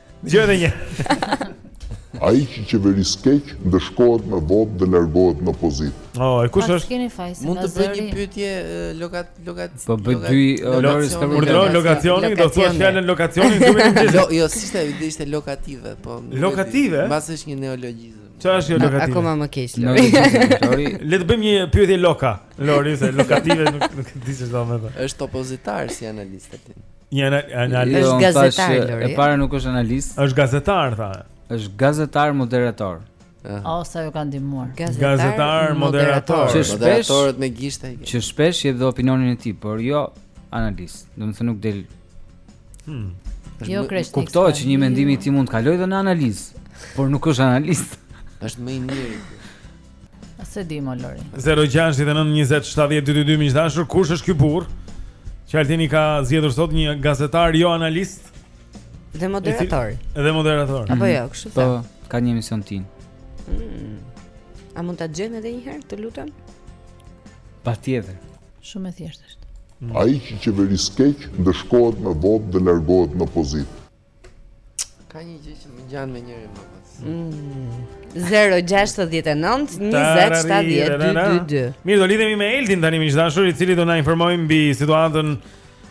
Dëgjoje edhe një. Ai që qeveris keq ndëshkohet me votë dhe largohet në opozitë. Oh, e kush është? Keni faj se mund të bëj një pyetje lokat lokat. Po bëj dy Loris ka urdhëro lokacionin, do të thuash fjalën lokacionin duke i thënë. Jo, jo, si ishte, ishte lokative, po. Lokative? Mbase është një neologjizëm. Çfarë është kjo lokative? Akoma më keq. Lori, le të bëjmë një pyetje loka. Lori se lokative nuk nuk di se ç'do me thënë. Është opozitar si analist aty. Një analist jo, është gazetar Lori. E para nuk është analist. Është gazetar tha. Është gazetar moderator. O sa ju kanë ndihmuar. Gazetar, gazetar moderator. Që shpesh, moderatorët me gishta. Që shpesh jep dhe opinionin e tij, por jo analist. Domethënë nuk del. Hmm. Jo Kresh. Kuptohet që një mendim i tij mund të kalojë dhe në analizë, por nuk është analist. Është më i miri. Se di mo Lori 069 20 70 222 Miq të dashur, kush është ky burrë? Që Altini ka zgjedhur sot një gazetar jo analist Dhe moderator Dhe moderator Apo jo, kështu the Po, ka një emision të tijin mm. A mund ta dëgjojmë edhe njëherë, të lutem? Patjetër Shumë e thjeshtë është Ai që qeveris keq, ndëshkohet me votë dhe largohet në opozitë Ka një gjë që më ngjan me njërin më pas. 069 20 70 222. Mirë, do lidhemi me Eldin tani miq të dashur, i cili do na informojë mbi situatën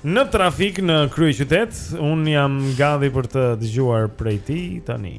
në trafik në kryeqytet. Unë jam gati për të dëgjuar prej tij tani.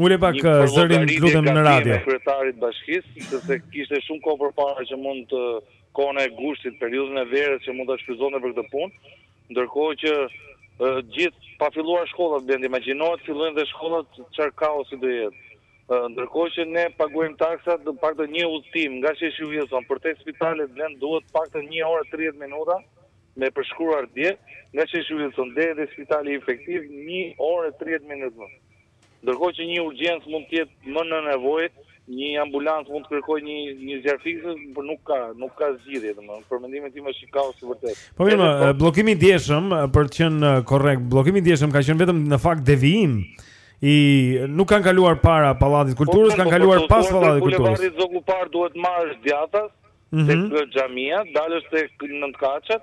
Ule pak uh, zërin lutem në radio. Kryetarit të bashkisë, sepse kishte shumë kohë përpara që mund të kohën e gushtit, periudhën e verës që mund ta shfrytëzonte për këtë punë, ndërkohë që uh, gjithë pa filluar shkollat Blendi, imagjino kur fillojnë dhe shkollat çfarë kaosi do jetë. Uh, ndërkohë që ne paguajmë taksat të paktën një udhëtim nga sheshi Wilson për te spitalet Blendi duhet paktën 1 orë 30 minuta me përshkruar dje nga sheshi Wilson deri te spitali infektiv 1 orë 30 minuta. Ndërkohë që një urgjencë mund të jetë më në nevojë, një ambulancë mund të kërkojë një një zjarrfikëse, por nuk ka, nuk ka zgjidhje, domethënë për mendimin tim është një kaos i vërtetë. Po mirë, më, po- bllokimi i djeshëm për të qenë korrekt, bllokimi i djeshëm ka qenë vetëm në fakt devijim i nuk kanë kaluar para pallatit po, kulturës, kanë po, kaluar pas pallatit kulturës. Bulevardit Zogu i Parë duhet marrësh djathas, mm -hmm. tek xhamia, dalësh tek nëntëkatëshet,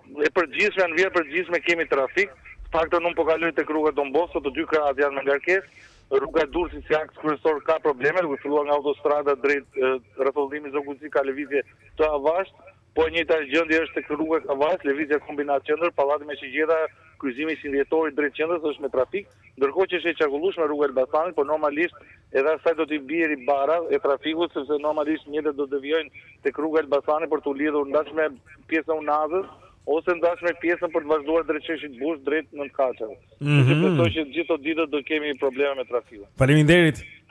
E përgjithshme, në vijën e përgjithshme kemi trafik, të paktën unë po kaloj tek rruga Don Bosko, të dy krahët janë me ngarkesë, rruga e Durrësit si aks kryesor ka probleme, duke filluar nga autostrada drejt rrethullimit Zogu i Zi ka lëvizje të avashtë, po e njëjta gjendje është tek rruga e Kavajës, lëvizja Kombinat qendër, pallati me shigjeta, kryqëzimi i 21 Dhjetorit drejt qendrës është me trafik. Ndërkohë që është e qarkullueshme rruga e Elbasanit, por normalisht edhe asaj do t'i bjerë barra e trafikut, sepse normalisht mjetet do të devijojnë tek rruga e Elbasanit për t'u lidhur ndaç me pjesën e Unazës, ose ndaç me pjesën për të vazhduar drejt sheshit Bush drejt Nëntëkatësheve. Kështu që besoj që gjithë këto ditët do kemi probleme me trafikun. Faleminderit!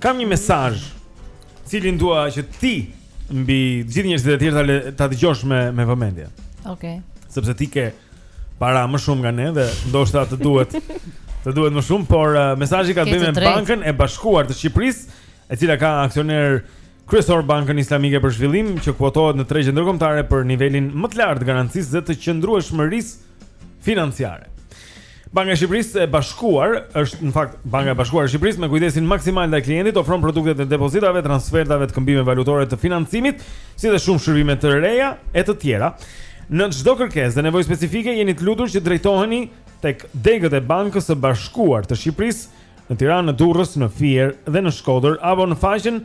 Kam një mesazh, cilin dua që ti mbi gjithë njerëzit e tjerë ta ta dëgjosh me me vëmendje. Okej. Sepse ti ke para më shumë nga ne dhe ndoshta të duhet të duhet më shumë, por uh, mesazhi ka të bëjë me Bankën e Bashkuar të Shqipërisë, e cila ka aksioner Kryesor Bankën Islamike për Zhvillim, që kuotohet në tregje ndërkombëtare për nivelin më të lartë garancisë dhe të qëndrueshmërisë financiare. Banka e Shqipërisë e Bashkuar është në fakt Banka e Bashkuar e Shqipërisë me kujdesin maksimal ndaj klientit ofron produktet e depozitave, transfertave të këmbime valutore të financimit, si dhe shumë shërbime të reja e të tjera. Në çdo kërkesë dhe nevojë specifike jeni të lutur që drejtoheni tek degët e Bankës së Bashkuar të Shqipërisë në Tiranë, në Durrës, në Fier dhe në Shkodër apo në faqen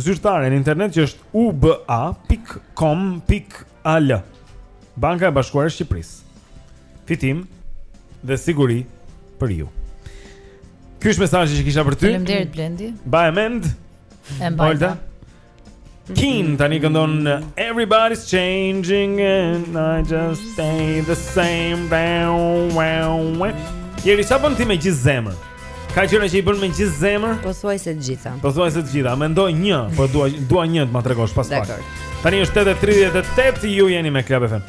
zyrtare në internet që është uba.com.al. Banka e Bashkuar e Shqipërisë. Fitim dhe siguri për ju. Ky është mesazhi që kisha për ty. Faleminderit Blendi. Mbaje mend. E mbajta. Keane tani këndon Everybody's changing and I just stay the same down wow wow. Jeri, ça bën ti me gjithë zemër? Ka gjëra që i bën me gjithë zemër? Pothuajse të gjitha. Pothuajse të gjitha. Mendo një, po dua dua një të ma tregosh pas pak. Tani është 8:38 ju jeni me Club FM.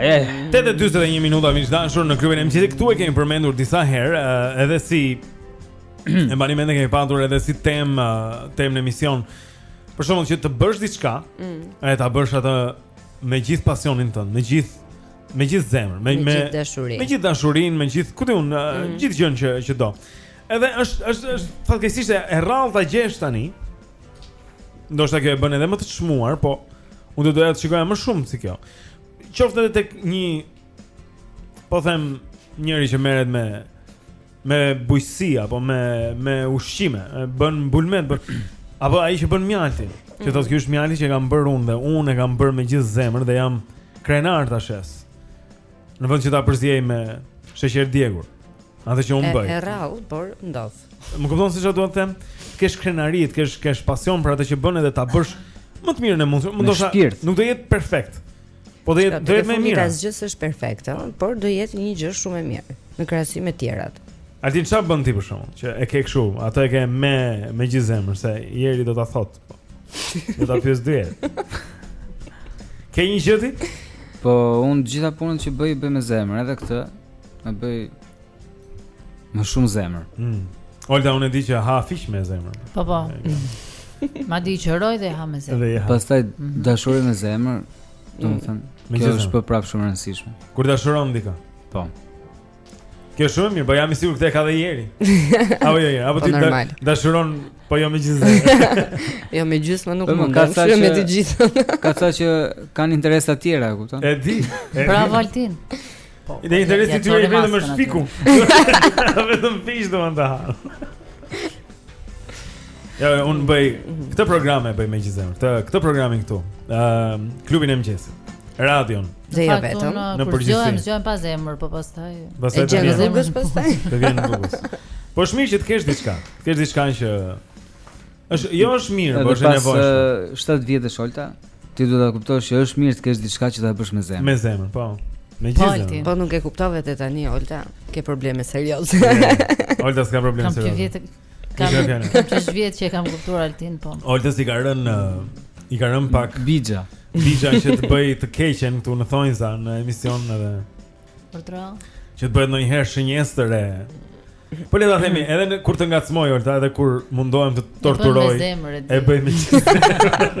Eh, 8:41 minuta miq të dashur në klubin e mëngjesit këtu e kemi përmendur disa herë, eh, edhe si e mbani mend kemi patur edhe si temë, eh, temë në emision. Për shkakun që të bësh diçka, mm. e ta bësh atë me gjithë pasionin tënd, me gjithë me gjithë zemër, me me gjithë dashurinë, me gjithë dashurinë, me gjithë ku ti un, eh, mm. gjithë gjënë që që do. Edhe është është është fatkeqësisht e rrallë ta gjesh tani Ndoshta kjo e bën edhe më të çmuar, po unë do të doja të shikoja më shumë si kjo. Qoftë edhe tek një po them njëri që merret me me bujqësi apo me me ushqime, bën bulmet, bën apo ai që bën mjaltin. Që thotë ky është mjalti që kam bërë unë dhe unë e kam bërë me gjithë zemër dhe jam krenar ta shes. Në vend që ta përziej me sheqer të djegur. Atë që unë bëj. E rrallë, por ndodh. Më kupton se çfarë dua të them? Të kesh krenari, të kesh kesh pasion për atë që bën edhe ta bësh më të mirën e mundshme. Më ndoshta nuk do jetë perfekt. Po do jetë do jetë më mirë. Nuk asgjë s'është perfekt, ëh, por do jetë një gjë shumë e mirë në krahasim me të tjerat. Altin çfarë bën ti për shkakun? Që e ke kështu, atë e ke me me gjithë zemër se Jeri do ta thot. Do ta pyes dy herë. Ke një gjë ti? Po un gjitha punët që bëj bëj me zemër, edhe këtë e bëj me shumë zemër. Mm. Olta unë di që ha fiq me zemër. Po po. Ma di që rroj dhe ha me zemër. Pastaj mm -hmm. dashuroj me zemër, domethënë, mm. kjo është për prapë shumë e rëndësishme. Kur dashuron dikë? Po. Kjo është shumë mirë, po jam i sigurt këtë ka dhe Jeri. Apo jo, apo po ti da, dashuron po jo me gjithë. jo me gjithë, më nuk po, mund. Ka sa që me të gjithë. ka sa që kanë interesa të tjera, kupton? E di. Bravo Altin. Po. Dhe po, interesi i tyre vetëm është fiku. Vetëm fiq do mund ta ha. Ja, un bëj këtë program e bëj me gjithë zemër. Këtë këtë programin këtu. Ëm, ehm, klubin e mëngjesit. Radion. Dhe jo vetëm. Në përgjithësi. Në zgjohem pa zemër, po pastaj. Pastaj të vjen rrugës pastaj. Të vjen rrugës. Po është mirë që të kesh diçka. Të kesh diçka që është jo është mirë, por është e nevojshme. 7 vjetësh Olta, ti duhet ta kuptosh që është mirë të kesh diçka që ta bësh me zemër. Me zemër, po. Me po, gjithë. Po nuk e kuptove ti tani Olta, ke probleme serioze. Olta s'ka probleme serioze. Kam 3 vjet Kam gjashtë vjet që e kam kuptuar Altin po. Oltës i ka rënë i ka rënë pak bixha. Bixha që të bëj të keqen këtu në thonjza në emision edhe. Për tro. Që të bëhet ndonjëherë shënjestër. Po le ta themi, edhe në, kur të ngacmoj Olta, edhe kur mundohem të torturoj. E bëj me zemër.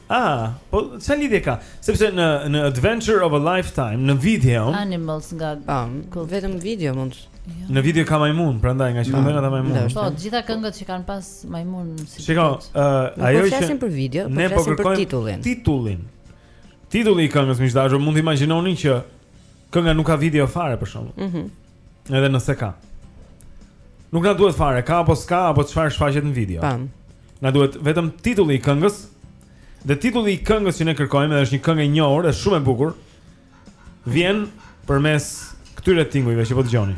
Ah, po çfarë lidhje ka? Sepse në në Adventure of a Lifetime, në video, Animals nga Po, Cool. vetëm video mund. Jo. në video ka majmunë, prandaj nga që luajnë ata majmunë. ndoshta. Po, të gjitha këngët që kanë pas majmunë si. Shiko, duket. ë Nuk ajo po që flasim për video, po ne po flasim për kërkojmë titullin. Titullin. Titulli i këngës miq të dashur, mund të imagjinoni që kënga nuk ka video fare për shembull. Mhm. Edhe nëse ka. Nuk na duhet fare, ka apo s'ka apo çfarë shfaqet në video. Tan. Na duhet vetëm titulli i këngës. Dhe titulli i këngës që ne kërkojmë dhe është një këngë e njohur, është shumë e bukur. Vjen përmes këtyre tingujve që po dëgjoni.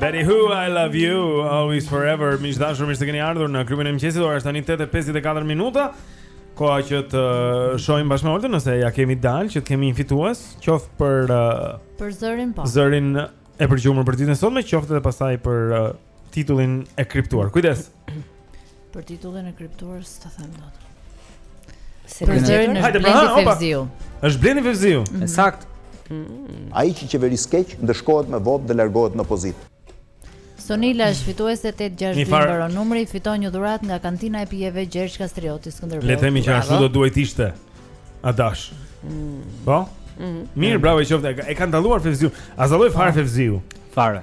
Betty Who I love you always forever. Miq të dashur, mirë se keni ardhur në klubin e mëngjesit. Ora është tani 8:54 minuta. Koha që të uh, shohim bashkë me Oltën nëse ia kemi dalë, që të kemi një fitues, qoftë për uh, për zërin po. Zërin e përgjumur për ditën e sotme, qoftë edhe pastaj për uh, titullin e kriptuar. Kujdes. Për titullin e kriptuar s'ta them dot. Se për zërin e Blendi pra, Fevziu. Është Blendi Fevziu. Është mhm. saktë. Mm. Ai që qeveris keq ndëshkohet me votë dhe largohet në opozitë. Sonila është fituese 862 numri numri, fiton një dhuratë nga kantina e pijeve Gjergj Kastrioti Skënderbeu. Le të themi që ashtu do duhet të ishte. A dash? Mm. Po? Mm. Mirë, bravo i qoftë. E kanë dalluar Fevziun. A dallohej fare Fevziu? Fare.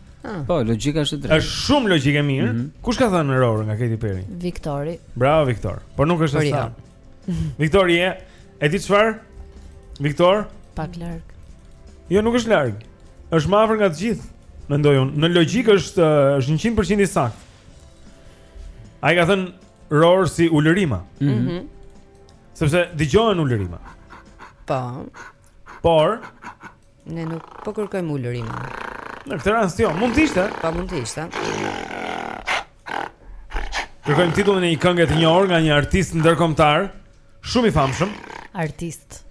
Ah. Po, logjika është e drejtë. Është shumë logjikë e mirë. Mm -hmm. Kush ka thënë Roar nga Katy Perry? Viktori. Bravo Viktor. Por nuk është sa. Viktori e e di çfarë? Viktor? Pak larg. Jo, nuk është larg. Është më afër nga të gjithë, mendoj unë. Në logjikë është është 100% i saktë. Ai ka thënë Roar si ulërima. Mhm. Mm -hmm. Sepse dëgjohen ulërima. Po. Por Ne nuk po kërkojmë ulërima. Në këtë rast jo, mund të ishte. Po mund të ishte. Kërkojmë titullin e një kënge të njohur nga një artist ndërkombëtar, shumë i famshëm. Artist.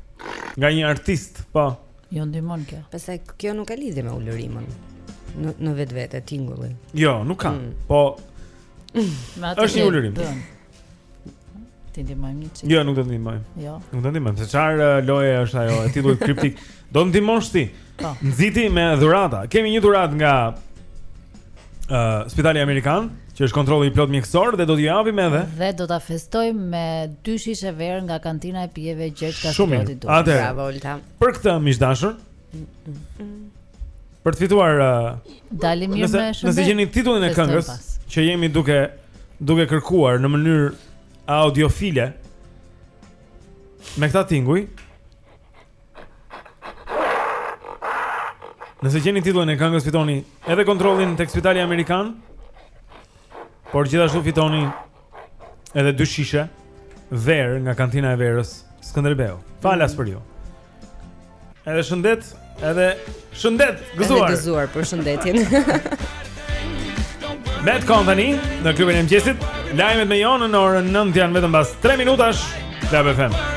Nga një artist, po. Jo ndihmon kjo. Pastaj kjo nuk ka lidhje me ulërimën. Në në vetvete tingullin. Jo, nuk ka. Mm. Po. Është një ulërimë. T'i ndihmojmë një çik. Jo, nuk do të ndihmojmë. Jo. Nuk do të ndihmojmë. Se çfarë uh, loje është ajo e titulli kriptik? Do të ndihmosh ti. Po. Nxiti me dhurata. Kemi një dhuratë nga ë uh, Spitali Amerikan, që është kontrolli i plotë mjekësor dhe do t'ju japim edhe. Dhe do ta festojmë me dy shishe verë nga kantina e pijeve Gjergj Kastrioti Durrës. Bravo Olta. Për këtë miq të dashur. Mm, mm, mm. Për të fituar Dalim mirë me shëndet Nëse gjeni titullin e këngës Që jemi duke Duke kërkuar në mënyrë Audiofile Me këta tinguj Nëse gjeni titullin e këngës fitoni Edhe kontrollin tek spitali Amerikan Por gjithashtu fitoni Edhe dy shishe Verë nga kantina e verës Skënderbeu Falas për ju Edhe shëndet, edhe shëndet, gëzuar. Edhe gëzuar për shëndetin. Bad Company në klubin e mëngjesit. Lajmet me Jonën në orën 9 janë vetëm pas 3 minutash. Club FM.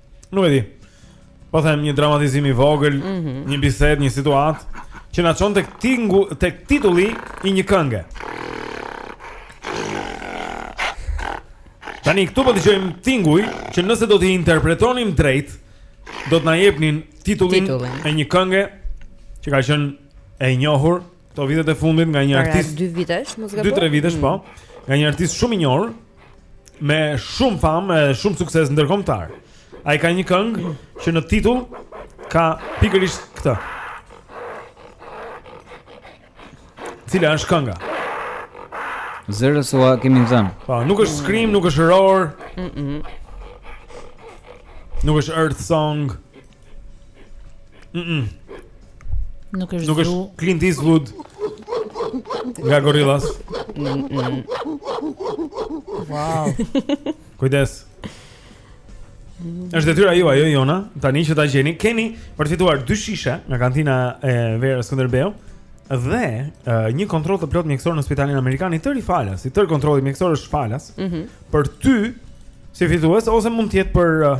Nuk e di. Po them një dramatizim i vogël, mm -hmm. një bisedë, një situatë që na çon tek tingu, tek titulli i një kënge. Tani këtu po dëgjojmë tinguj që nëse do t'i interpretonim drejt, do të na jepnin titullin e një kënge që ka qenë e njohur Këto vitet e fundit nga një artist 2 vitesh, mos gaboj. 2-3 vitesh po. Mm. Nga një artist shumë i njohur me shumë famë, e shumë sukses ndërkombëtar. Ai ka një këngë që në titull ka pikërisht këtë. Cila është kënga? Zero so a kemi thënë. Po, nuk është scream, nuk është roar. Mhm. Nuk është earth song. Mm -mm. Nuk është Nuk është Clint Eastwood Nga Gorillaz mm -mm. Wow Kujdes është detyra juaj, jo jona Tani që ta gjeni Keni përfituar dy shishe Nga kantina e verës Skënderbeu Dhe uh, një kontroll të plotë mjekësor në spitalin Amerikan I tëri falas I tërë kontrolli mjekësor është falas mm -hmm. Për ty Si fitues Ose mund të jetë për uh,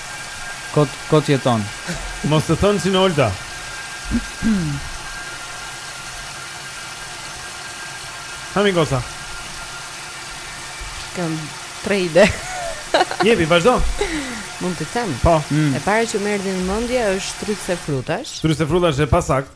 Kot kot jeton. Mos të thonë si në Olta. Hami gosa. Kam tre ide. Jepi, vazhdo. Mund t'i them. Po. Mm. E para që më erdhi në mendje është tryse frutash. Tryse frutash e pasaktë.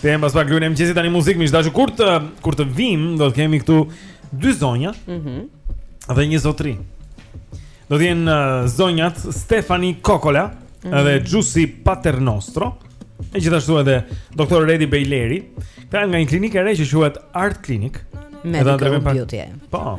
Kthehemi pas pak Klubi i mëngjesit tani muzikë miq të dashur Kur të, kur të vijmë do të kemi këtu dy zonja mm -hmm. Dhe një zotëri Do të jenë uh, zonjat Stefani Kokola mm -hmm. Dhe Xhusi Paternostro E gjithashtu edhe Dr. Redi Bejleri Këta nga një klinikë e re që quhet Art Clinic Medical Beauty Po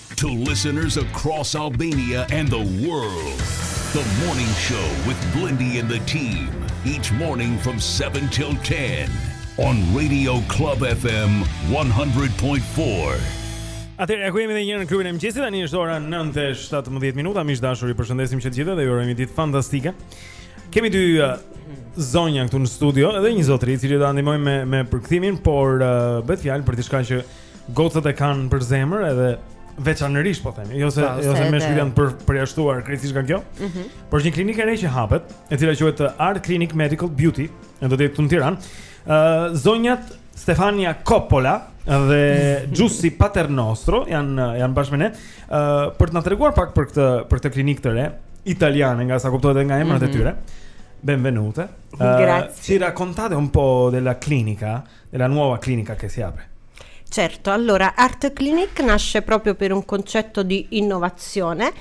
To listeners across Albania and the world, the morning show with Blendi and the team, each morning from 7 till 10 on Radio Club FM 100.4. Atëherë ja ku jemi edhe një herë në klubin e mëngjesit, tani është ora 9:17 minuta. Miq të dashur, ju përshëndesim që të gjithëve dhe ju urojmë ditë fantastike. Kemi dy uh, zonja këtu në studio, edhe një zotëri i cili do të na ndihmojë me me përkthimin, por uh, bëhet fjalë për diçka që Gocat e kanë për zemër edhe veçanërisht po themi, jo se pa, jo se meshkujt janë për përjashtuar krejtësisht nga kjo. Mm -hmm. Por një klinikë e re që hapet, e cila quhet uh, Art Clinic Medical Beauty, e do të jetë në Tiranë. Ë uh, zonjat Stefania Coppola dhe Giusy Paternostro janë uh, janë bashkë me ne, ë uh, për të na treguar pak për këtë për këtë klinikë të re italiane, nga sa kuptohet edhe nga emrat mm -hmm. e mhm. tyre. Benvenute. Uh, Grazie. Ci raccontate un po' della clinica? della nuova clinica che si apre? Certo, allora Art Clinic nasce proprio per un concetto di innovazione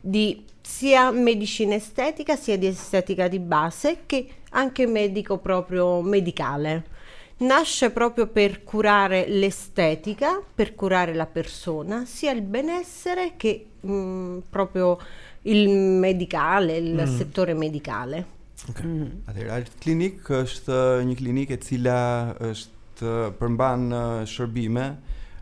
di sia medicina estetica sia di estetica di base che anche medico proprio medicale. Nasce proprio per curare l'estetica, per curare la persona, sia il benessere che mh, mm, proprio il medicale, il mm. settore medicale. Okay. Mm -hmm. Atëherë Art Clinic është një klinikë e cila është përmban shërbime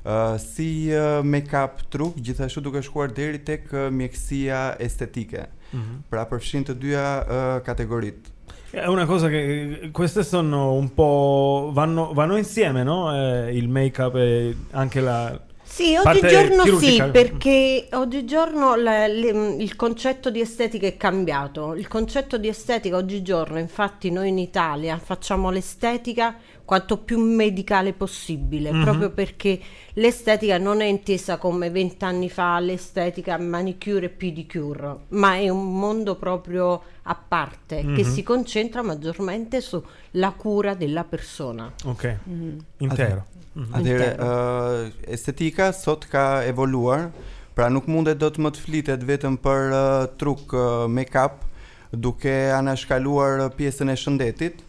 uh, si uh, make-up truk, gjithashtu duke shkuar deri tek uh, mjekësia estetike. Mm -hmm. Pra përfshin të dyja uh, kategoritë. È una cosa che queste sono un po' vanno, vanno insieme, no? Eh, il make-up e anche la Sì, oggigiorno chirurgica. sì, perché oggigiorno la, le, il concetto di estetica è cambiato. Il concetto di estetica oggigiorno, infatti noi in Italia facciamo l'estetica quanto più medicale possibile, mm -hmm. proprio perché l'estetica non è intesa come 20 anni fa l'estetica manicure e pedicure, ma è un mondo proprio a parte mm -hmm. che mhm. si concentra maggiormente su la cura della persona. Ok. Mm -hmm. Intero. Mm -hmm. Atëherë uh, estetika sot ka evoluar, pra nuk mundet dot më të flitet vetëm për uh, truk uh, make-up duke anashkaluar pjesën e shëndetit.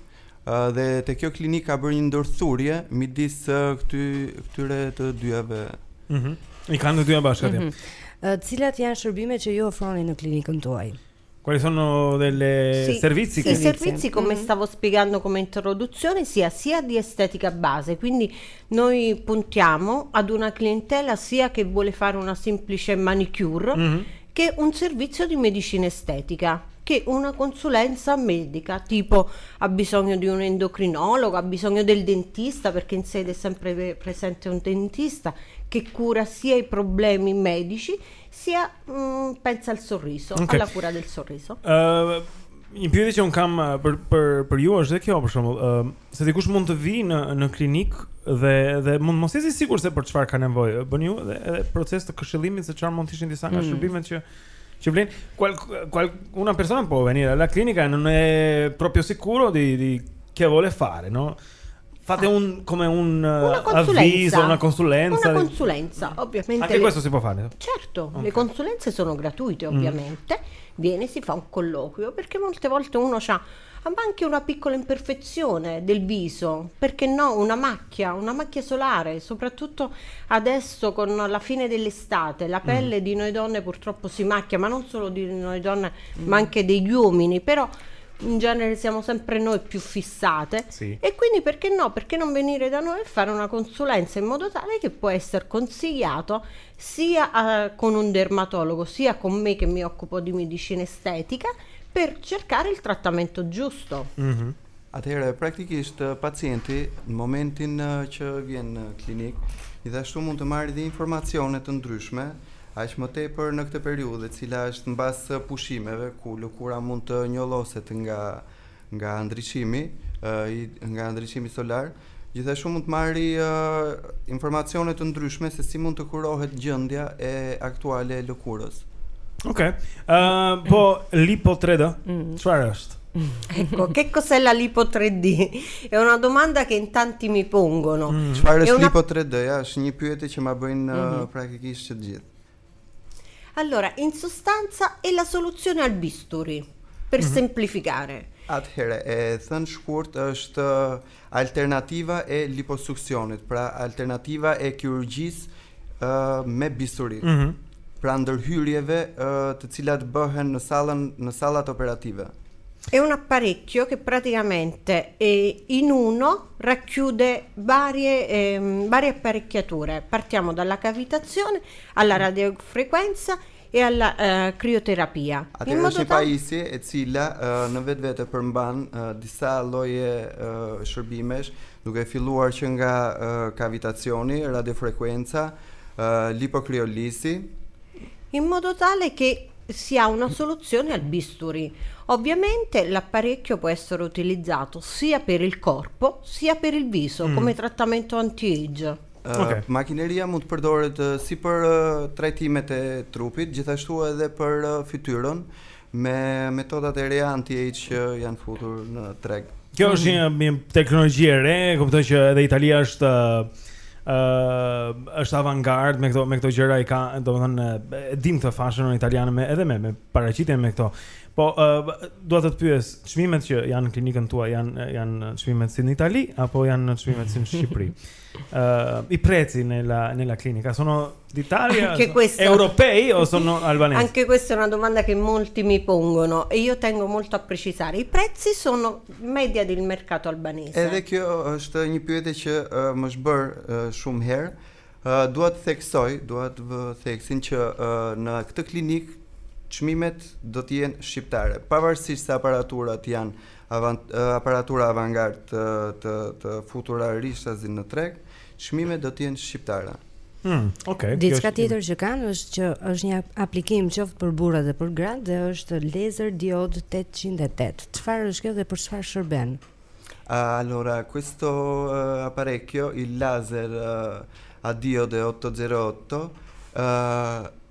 Uh, dhe kjo klinikë ka bërë një ndërthurje midis uh, këty këtyre të dyave. Mhm. Mm I kanë të dyja bashkë atje. Mm -hmm. uh, cilat janë shërbimet që ju ofroni në klinikën tuaj? Quali sono delle sì, servizi che... I servizi, come mm-hmm. stavo spiegando come introduzione, sia, sia di estetica base, quindi noi puntiamo ad una clientela sia che vuole fare una semplice manicure mm-hmm. che un servizio di medicina estetica. che una consulenza medica, tipo ha bisogno di un endocrinologo, ha bisogno del dentista, perché in sede è sempre presente un dentista che cura sia i problemi medici, Sia mm, pensa al sorriso, okay. alla cura del sorriso. Ëh, uh, një pyetje që unë kam për për për ju është dhe kjo për shembull, ëh, uh, se dikush mund të vijë në në klinikë dhe dhe mund mos jetë i sigurt se për çfarë ka nevojë. Bëni ju edhe edhe proces të këshillimit se çfarë mund të ishin disa nga mm. shërbimet që që vlen qual qual una persona può venire alla clinica e non è proprio sicuro di di che vuole fare, no? Fate un, come un una eh, avviso, una consulenza. Una consulenza, mm. ovviamente. Anche questo si può fare? Certo, okay. le consulenze sono gratuite mm. ovviamente. Mm. Viene, si fa un colloquio, perché molte volte uno ha anche una piccola imperfezione del viso, perché no, una macchia, una macchia solare, soprattutto adesso con la fine dell'estate, la mm. pelle mm. di noi donne purtroppo si macchia, ma non solo di noi donne, mm. ma anche degli uomini, però in genere siamo sempre noi più Scusate, sì. e quindi perché no? Perché non venire da noi e fare una consulenza in modo tale che può essere consigliato sia a, eh, con un dermatologo, sia con me che mi occupo di medicina estetica per cercare il trattamento giusto. Mm-hmm. Atëherë praktikisht eh, pacienti në momentin eh, që vjen në klinikë, gjithashtu mund të marrë dhe informacione të ndryshme, aq më tepër në këtë periudhë, e cila është mbas eh, pushimeve ku lëkura mund të njolloset nga nga ndriçimi nga ndriçimi solar gjithashtu mund të marrë informacione të ndryshme se si mund të kurohet gjendja aktuale e lëkurës. Okej. Okay. Ëh uh, po lipo 3D. Mm. Çfarë mm. është? ecco, che cos'è la lipo 3D? È una domanda che in tanti mi pongono. Mm. Çfarë mm. është una... lipo 3D? Ja, është një pyetje që ma bëjnë mm -hmm. praktikisht të gjithë. Allora, in sostanza è la soluzione al bisturi, per mm -hmm. semplificare. Atëherë, e thënë shkurt është alternativa e liposuksionit, pra alternativa e kirurgjisë uh, me bisturi. Mm -hmm. Pra ndërhyrjeve uh, të cilat bëhen në sallën në sallat operative. È un apparecchio che praticamente eh, in uno racchiude varie, eh, varie, apparecchiature. Partiamo dalla cavitazione alla radiofrequenza e alla eh, crioterapia. A in modo tale... pajisje e cila uh, eh, në vetvete përmban uh, eh, disa lloje uh, eh, shërbimesh, duke filluar që nga uh, kavitacioni, radiofrekuenca, uh, lipokriolisi, in modo tale che si ha una soluzione al bisturi. Ovviamente l'apparecchio può essere utilizzato sia per il corpo sia per il viso mm. come trattamento anti-age. Uh, okay. Makineria mund të përdoret uh, si për uh, trajtimet e trupit, gjithashtu edhe për uh, fytyrën me metodat e reja anti-age që janë futur në treg. Kjo është një, një teknologji e re, kuptoj që edhe Italia është uh, uh, është avangard me këto me këto gjëra i ka, domethënë e dim këtë fashion italian me edhe me me paraqitjen me këto. Po uh, dua të të pyes, çmimet që janë në klinikën tuaj janë janë çmimet si në Itali apo janë çmimet si në Shqipëri? Ë uh, i prezzi nella, nella clinica sono d'Italia, europei o sono albanesi? Anche questa è una domanda che molti mi pongono e io tengo molto a precisare. I prezzi sono Media del mercato albanese. Edhe kjo është një pyetje që më është bërë shumë herë. Dua të theksoj, dua të vë theksin që në këtë klinikë çmimet do të jenë shqiptare, pavarësisht se aparaturat janë avant, aparatura avangard të, të, të futura rishtazi në treg, Çmimet do të jenë shqiptare. Hm, okay. Diçka tjetër që kanë është që është një aplikim qoftë për burra dhe për gra dhe është laser diod 808. Çfarë është kjo dhe për çfarë shërben? Ah, allora, questo uh, apparecchio, il laser uh, a diode 808, uh,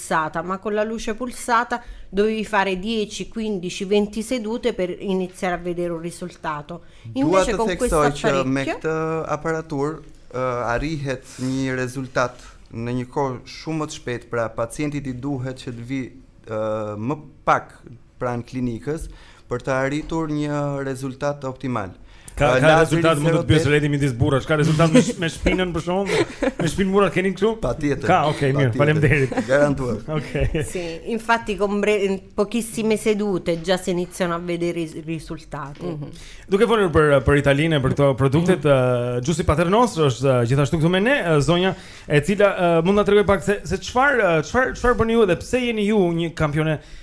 Sata, ma con la luce pulsata, dovevi fare 10, 15, 20 sedute per iniziare a vedere un risultato. Dua të theksoj që me këtë aparaturë uh, arrihet një rezultat në një kohë shumë më të shpejtë, pra pacientit i duhet që të vi uh, më pak pranë klinikës për të arritur një rezultat optimal. Ka ka rezultat mund të bësh rating midis burrash. Ka rezultat me, me shpinën për shkakun, me shpinë burra keni këtu? Patjetër. Ka, okay, mirë. Faleminderit. Garantuar. Okej. Okay. Sì, infatti con bre- pochissime sedute già si iniziano a vedere i risultati. Mm -hmm. Duke folur për për Italinë e për këto produkte të mm -hmm. Giusy Paternò është uh, gjithashtu këtu me ne, uh, zonja e cila uh, mund na tregoj pak se se çfarë uh, çfarë çfarë bëni ju dhe pse jeni ju një kampione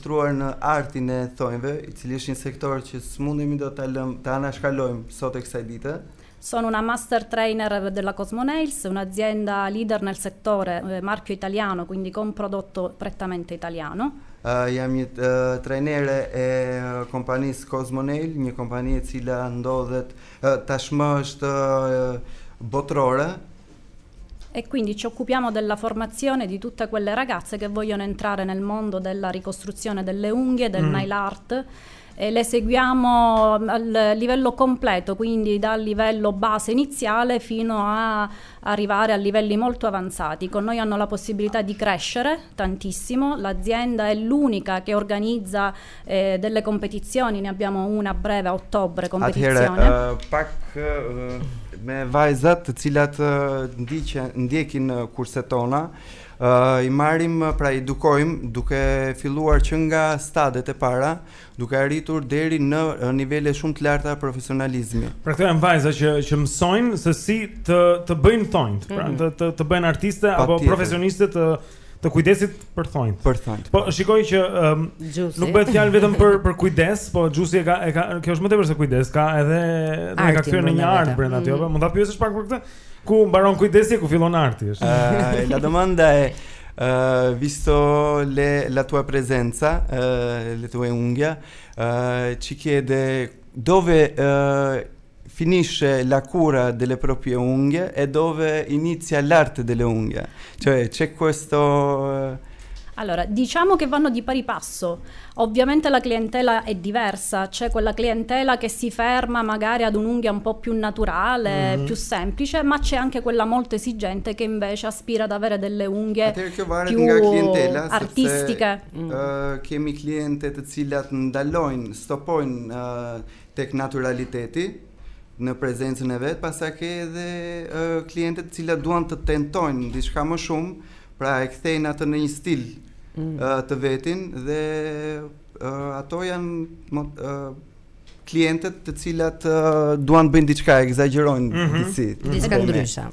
shtruar në artin e thonjve, i cili është një sektor që s'mundemi dot ta lëmë, ta anashkalojmë sot e kësaj dite. Sono una master trainer della Cosmo Nails, un'azienda leader nel settore, marchio italiano, quindi con prodotto prettamente italiano. Jam një trajnere e kompanisë Cosmo Nail, një kompani e cila ndodhet tashmë është botërore, e quindi ci occupiamo della formazione di tutte quelle ragazze che vogliono entrare nel mondo della ricostruzione delle unghie, del mm. nail art eh, le seguiamo mm, al livello completo, quindi dal livello base iniziale fino a arrivare a livelli molto avanzati. Con noi hanno la possibilità di crescere tantissimo, l'azienda è l'unica che organizza eh, delle competizioni ne abbiamo una breve a ottobre competizione Atëherë pak me vajzat të cilat ndjekin kurset tona uh, i marrim pra i edukojmë duke filluar që nga stadet e para, duke arritur deri në nivele shumë të larta profesionalizmi. Pra këto janë vajza që që mësojnë se si të të bëjnë thonjtë, pra mm -hmm. të të bëhen artiste pra apo profesioniste të të kujdesit për thonjtë. Për thonjtë. Po, po. shikoj që um, nuk bëhet fjalë vetëm për për kujdes, po Xhusi e ka e ka kjo është më tepër se kujdes, ka edhe e ka kthyer në një art brenda aty, mm. po mund ta pyesësh pak për këtë? Ku mbaron kujdesi, ku fillon arti është. Ëh, la domanda è, uh, visto le, la tua presenza, uh, le tue unghie, uh, ci chiede dove uh, finisce la cura delle proprie unghie e dove inizia l'arte delle unghie. Cioè c'è questo Allora, diciamo che vanno di pari passo. Ovviamente la clientela è diversa, c'è quella clientela che si ferma magari ad un'unghia un po' più naturale, mm più semplice, ma c'è anche quella molto esigente che invece aspira ad avere delle unghie più clientela, artistiche. Che eh, mi cliente të cilat ndalojnë, stopojnë eh, tek natyraliteti në prezencën e vet, pastaj ke edhe kliente të cilat duan të tentojnë diçka më shumë, pra e kthejnë atë në një stil mm. të vetin dhe ato janë klientët të cilat uh, duan të bëjnë diçka, ekzagjerojnë mm -hmm. disi. Mhm. Diçka ndryshe.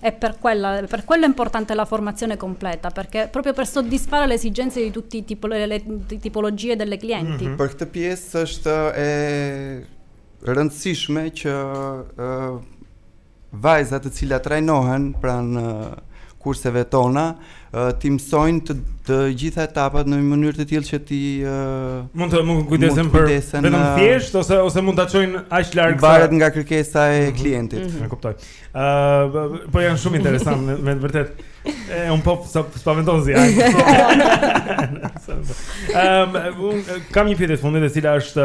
E per quella, per quello è importante la formazione completa, perché proprio per soddisfare le esigenze di tutti i tipolo, le tipologie delle clienti. Mm -hmm. Për këtë pjesë Është e rëndësishme që vajzat të cilat trajnohen pranë kurseve tona t'i mësojnë të, të gjitha etapat në mënyrë të tillë që të mund të mund të kujdesen për vetëm thjesht ose ose mund ta çojnë aq larg varet nga kërkesa e mhm. klientit. Mm -hmm. E kuptoj. Uh, po janë shumë interesante me të vërtet. E un po sa pa mendon si ai. Ehm un kam një pyetje të fundit e cila është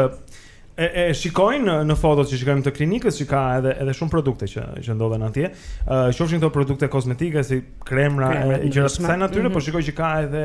e, e shikoj në fotot që shikojmë të klinikës që ka edhe edhe shumë produkte që që ndodhen atje. Ë uh, qofshin këto produkte kozmetike si kremra e gjëra të kësaj natyre, mm -hmm. po mhm. shikoj që ka edhe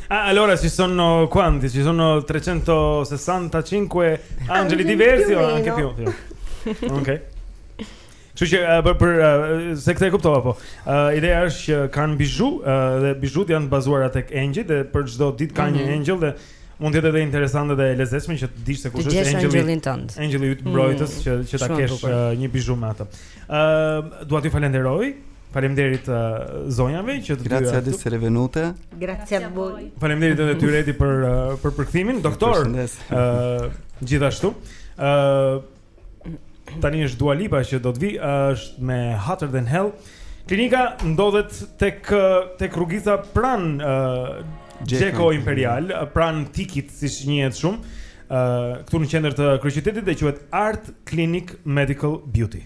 Ah, allora ci sono quanti? Ci sono 365 angeli diversi o anche più? più. Ok. Kështu që uh, për, për uh, se këtë e kuptova po. Uh, ideja është që kanë bizhu uh, dhe bizhutë janë të bazuara tek engjëjt dhe për çdo ditë ka mm -hmm. një mhm. engjël dhe mund të jetë edhe interesante dhe e lezetshme që të dish se kush është engjëlli. Engjëllin tënd. Engjëlli yt mbrojtës mm, që që ta kesh uh, një bizhu me atë. Ëm uh, dua t'ju falenderoj. Faleminderit uh, zonjave që të dyja. Grazie di essere venute. Grazie a voi. Faleminderit edhe ty Redi për uh, për përkthimin, doktor. Ë uh, gjithashtu. Ë uh, tani është Dua Lipa që do të vi, është me Hotter Than Hell. Klinika ndodhet tek tek rrugica pranë uh, Xheko Imperial, pranë Tikit siç njihet shumë. Ë uh, këtu në qendër të kryeqytetit dhe quhet Art Clinic Medical Beauty.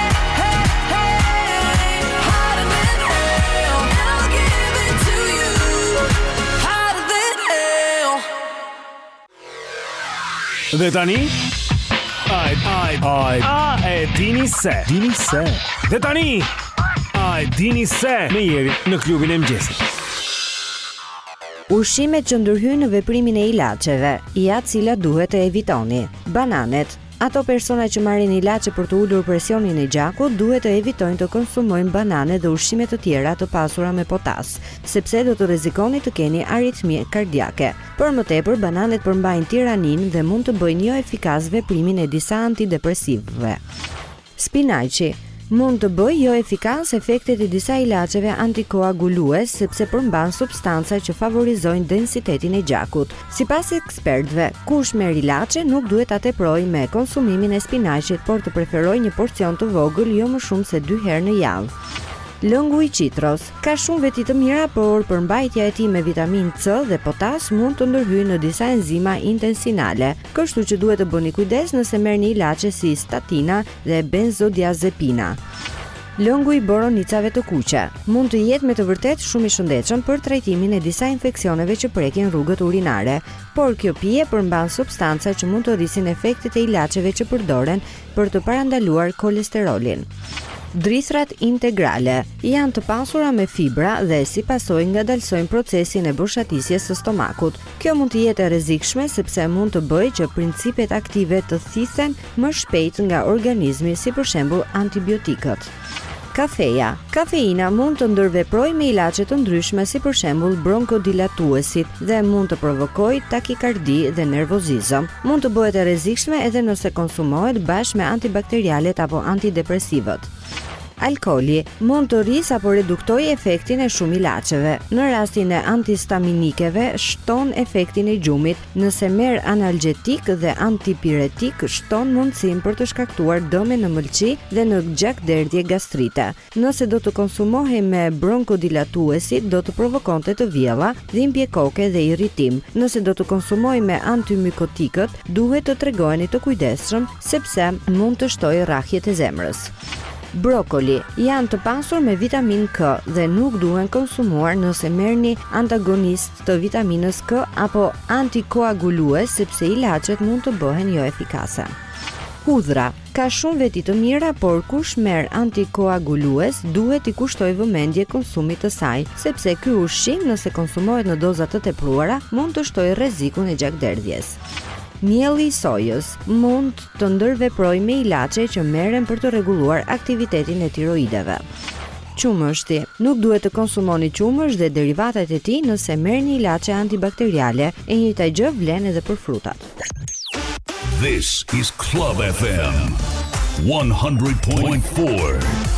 Dhe tani a e dini se dini se Dhe tani a e dini se me Jerin në klubin e mëngjesit Ushqimet që ndërhyjnë në veprimin e ilaçeve, ja cilat duhet të evitoni. Bananet, Ato persona që marrin ilaçe për të ulur presionin e gjakut duhet të evitojnë të konsumojnë banane dhe ushqime të tjera të pasura me potas, sepse do të rrezikoni të keni aritmi kardiake. Për më tepër, bananet përmbajnë tiranin dhe mund të bëjnë jo efikas veprimin e disa antidepresivëve. Spinaqi mund të bëjë joefikas efektet e disa ilaçeve antikoagulues sepse përmban substanca që favorizojnë densitetin e gjakut. Sipas ekspertëve, kush merr ilaçe nuk duhet ta teprojë me konsumimin e spinaqit, por të preferojë një porcion të vogël jo më shumë se dy herë në javë. Lëngu i qitros ka shumë veti të mira, por përmbajtja e tij me vitaminë C dhe potas mund të ndërhyjë në disa enzima intensinale, Kështu që duhet të bëni kujdes nëse merrni ilaçe si statina dhe benzodiazepina. Lëngu i boronicave të kuqe mund të jetë me të vërtetë shumë i shëndetshëm për trajtimin e disa infeksioneve që prekin rrugët urinare, por kjo pije përmban substanca që mund të rrisin efektet e ilaçeve që përdoren për të parandaluar kolesterolin. Drithërat integrale janë të pasura me fibra dhe si pasojë ngadalësojnë procesin e boshatisjes së stomakut. Kjo mund të jetë e rrezikshme sepse mund të bëjë që principet aktive të thithen më shpejt nga organizmi, si për shembull antibiotikët. Kafeja. Kafeina mund të ndërveprojë me ilaçe të ndryshme si për shembull bronkodilatuesit dhe mund të provokojë takikardi dhe nervozizëm. Mund të bëhet e rrezikshme edhe nëse konsumohet bashkë me antibakterialet apo antidepresivët. Alkooli mund të rrisë apo reduktojë efektin e shumë ilaçeve. Në rastin e antistaminikeve shton efektin e gjumit. Nëse merr analgjetikë dhe antipiretikë shton mundësinë për të shkaktuar dëme në mëlçi dhe në gjakderdhje gastrite. Nëse do të konsumohej me bronkodilatuesit do të provokonte të vjella, dhimbje koke dhe irritim. Nëse do të konsumohej me antimikotikët duhet të tregoheni të kujdesshëm sepse mund të shtojë rrahjet e zemrës. Brokoli janë të pasur me vitaminë K dhe nuk duhen konsumuar nëse merrni antagonistë të vitaminës K apo antikoagulues sepse ilaçet mund të bëhen jo efikase. Hudhra ka shumë veti të mira, por kush merr antikoagulues duhet t'i kushtojë vëmendje konsumit të saj, sepse ky ushqim nëse konsumohet në doza të tepruara mund të shtojë rrezikun e gjakderdhjes. Mielli i sojës mund të ndërveprojë me ilaçe që merren për të rregulluar aktivitetin e tiroideve. Qumështi. Nuk duhet të konsumoni qumësht dhe derivatet e tij nëse merrni ilaçe antibakteriale. E njëjta gjë vlen edhe për frutat. This is Club FM 100.4.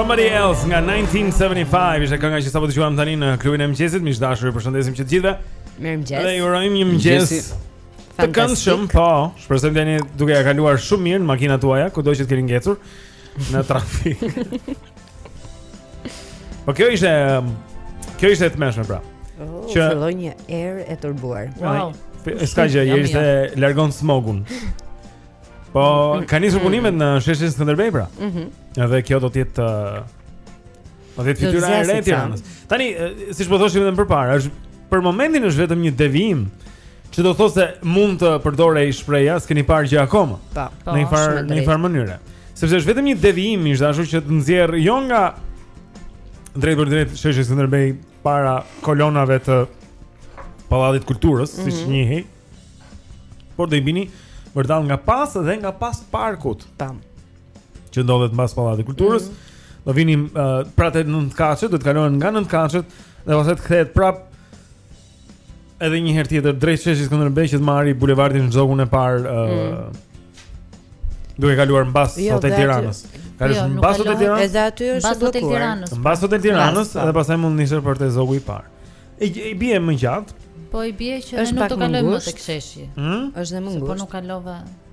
Somebody Else nga 1975 Ishte kënga që sapo dëgjuam tani në klubin e mëngjesit Miq të dashur ju përshëndesim që të gjithve Mirëmëngjes Dhe ju urojmë një mëngjes Të këndshëm, po. Shpresojmë të jeni duke ia kaluar shumë mirë në makinat tuaja, kudo që të keni ngecur në trafik. Po kjo ishte kjo ishte e tmerrshme pra. Oh, që filloi një erë e tërbuar. Wow. S'ka gjë, Jeri, se largon smogun. Po ka nisur punimet në sheshin Skënderbej pra. Mhm. Edhe kjo do të jetë uh, Po dhe fytyra e re e Tiranës. Tani, siç po thoshim edhe më parë, është për momentin është vetëm një devijim. Që do thotë se mund të përdorej ajo shprehja, s'keni parë gjë akoma. Po, po. Në një farë, në një farë mënyre. Sepse është vetëm një devijim, miq të dashur që të nxjerr jo nga drejt për drejt sheshit Skënderbej para kolonave të Pallatit të Kulturës, mm -hmm. siç mhm. njihej. Por do i bini vërdallë nga pas dhe nga pas parkut. Tam. që ndodhet mbas Pallatit të Kulturës. Mm -hmm. Do vinim uh, pra te nëntëkatëshet, do të kalohet nga nëntëkatëshet dhe pastaj të kthehet prap edhe një herë tjetër drejt sheshit Skënderbej që të marrë bulevardin Zogu i Parë uh, mm. duke kaluar mbas jo, Hotel Tiranës. Ka jo, mbas Hotel Tiranës. Edhe aty është mbas Hotel Tiranës. Mbas Hotel Tiranës dhe pastaj mund të nisesh për te Zogu i Parë. E, e bie më gjatë. Po i bie që ne nuk do kalojmë më tek sheshi. Ëh? Hm? Është më ngushtë. Po nuk kalova.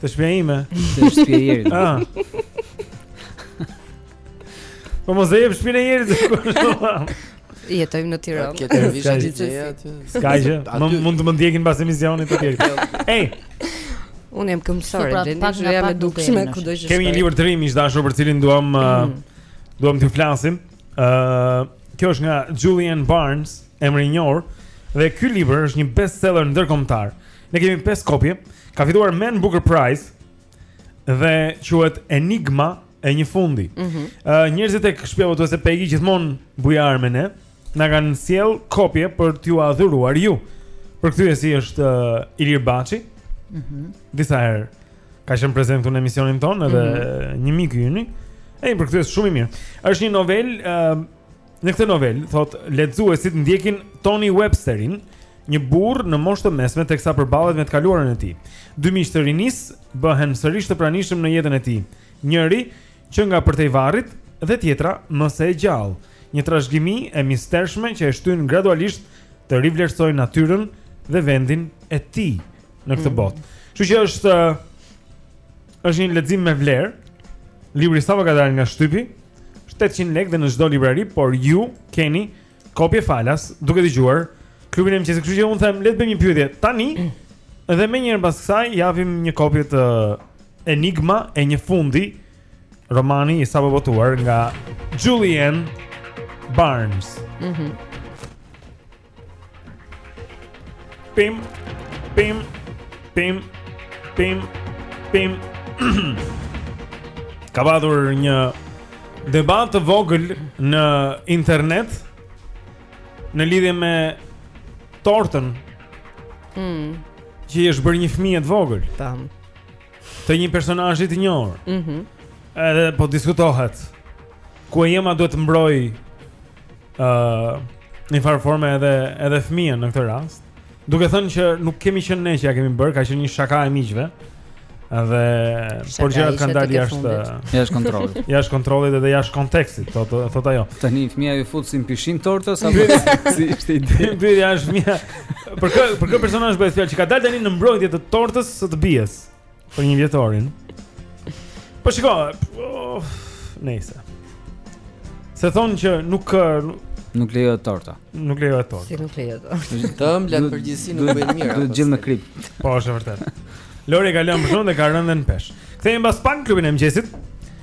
Te shpia ime Te shpia e Jerit ah. Po mos e jep shpinë e Jerit Jetojmë në Tiranë. Ke televizor të gjë aty. S'ka gjë. Më mund të më ndjekin pas emisionit të tjerë. Ej. Unë jam këmbësore, pra, dhe nuk jam e dukshme ku do të shkoj. Kemi një libër të ri miq të dashur për të cilin duam uh, mm. duam të flasim. Ë, uh, kjo është nga Julian Barnes, emri i njohur, dhe ky libër është një bestseller ndërkombëtar. Ne kemi 5 kopje. Ka fituar Man Booker Prize dhe quhet Enigma e një fundi. Ëh, mm -hmm. uh, njerëzit tek shtëpia botuese Pegi gjithmonë bujarë me ne. Na kanë sjellë kopje për t'jua dhuruar ju. Përkthyesi është uh, Ilir Baçi. Mhm. Mm Disa herë ka qenë prezent këtu në emisionin tonë edhe mm -hmm. një mik i yni. Ai përkthyes shumë i mirë. Është një novelë uh, Në këtë novelë thotë lexuesit ndjekin Tony Websterin, një burrë në moshë të mesme teksa përballet me të kaluarën e tij. Dy miq të rinisë bëhen sërish të pranishëm në jetën e tij. Njëri që nga përtej varrit dhe tjetra më se e gjallë. Një trashëgimi e mistershme që e shtyn gradualisht të rivlerësojë natyrën dhe vendin e tij në këtë mm. botë. Kështu që është Është një lexim me vlerë. Libri sapo ka dalë nga shtypi, 800 lekë dhe në çdo librari, por ju keni kopje falas duke dëgjuar klubin e mëngjesit. Kështu që unë them, le të bëjmë një pyetje tani dhe menjëherë pas kësaj japim një kopje të Enigma e një fundi romani i sapobotuar nga Julian Barnes. Mhm. Mm Pim, pim, pim, pim, pim. Ka patur një debat të vogël në internet në lidhje me tortën. Mm. Që i është bërë një fëmije të vogël. Tam. Të një personazhi të njohur. Mhm. Mm Edhe po diskutohet. Ku e ëma duhet të mbrojë ë uh, në një farë forme edhe edhe fëmijën në këtë rast. Duke thënë që nuk kemi qenë ne që ia kemi bërë, ka qenë një shaka e miqve. Dhe por gjërat kanë dalë jashtë jashtë kontrollit. Jashtë kontrollit edhe jashtë kontekstit, thotë thotë ajo. Tani fëmija iu fut si pishin torta sa po si ishte ide. Dy jashtë fëmija. Për kë për kë personazh bëhet fjalë që ka dalë tani në mbrojtje të tortës së të bijës. Për njëvjetorin. Po shiko, oh, nejse. Se thonë që nuk nuk lejohet torta. Nuk lejohet torta. Si nuk lejohet torta? Të ëmblat në përgjithësi nuk bëjnë mirë. Do të gjejmë krip. Po, është vërtet. Lori e ka lënë shumë dhe ka rënë në peshë. Kthehemi pas pak në klubin e mëngjesit.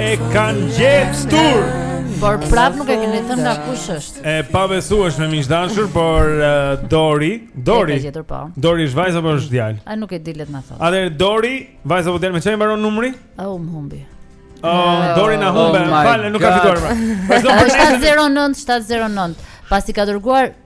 E kanë gjetë stur Por prap nuk e keni thënë nga kush është. E pabesueshme miq të dashur, por uh, Dori, Dori. Ka gjetur po. Dori është vajzë apo është djalë? Ai nuk e di le të na thotë. Atëherë Dori, vajzë apo djalë, me ça i mbaron numri? Au më humbi. Oh, Dori na humbe. Oh falë, nuk ka fituar më. Është 709 709. Pasi ka dërguar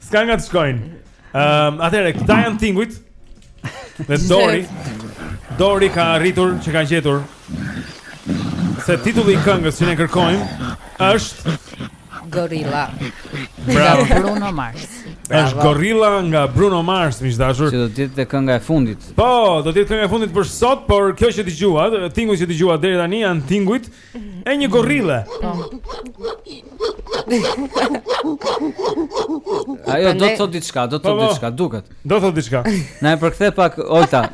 Ska nga të shkojnë. Ehm, um, atëherë këta janë tingujt. Dhe Dori. Dori ka arritur që ka gjetur se titulli i këngës që ne kërkojmë është Gorilla. Bravo Bruno Mars. Është Gorilla nga Bruno Mars, miq të dashur. Që do të jetë kënga e fundit. Po, do të jetë kënga e fundit për sot, por kjo që dëgjuat, tingujt që dëgjuat deri tani janë tingujt E një gorille. Ajo do të thotë diçka, do të thotë po, po. diçka, duket. Do të thotë diçka. Na e përkthe pak Olta.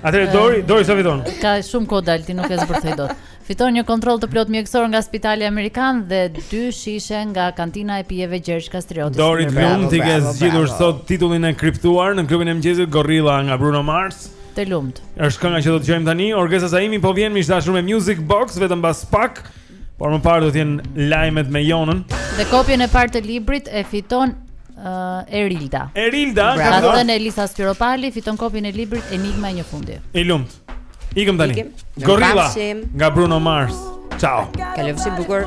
Atëherë Dori, Dori sa fiton? Ka shumë kohë dal ti nuk e zbërthej dot. Fiton një kontroll të plot mjekësor nga Spitali Amerikan dhe dy shishe nga kantina e pijeve Gjergj Kastrioti. Dori të lumtë, ti ke zgjidhur sot titullin e kriptuar në klubin e mëngjesit Gorilla nga Bruno Mars. Të lumtë. Është kënga që do të dëgjojmë tani, Orgesa Zaimi po vjen miq të dashur me Music Box vetëm pas pak, por më parë do të jenë lajmet me Jonën. Dhe kopjen e parë të librit e fiton uh, Erilda. Erilda, ka thënë Elisa Spiropali fiton kopjen e librit Enigma e një fundi. I lumtë. Ikëm tani. Gorilla nga Bruno Mars. Ciao. Kalofshi bukur.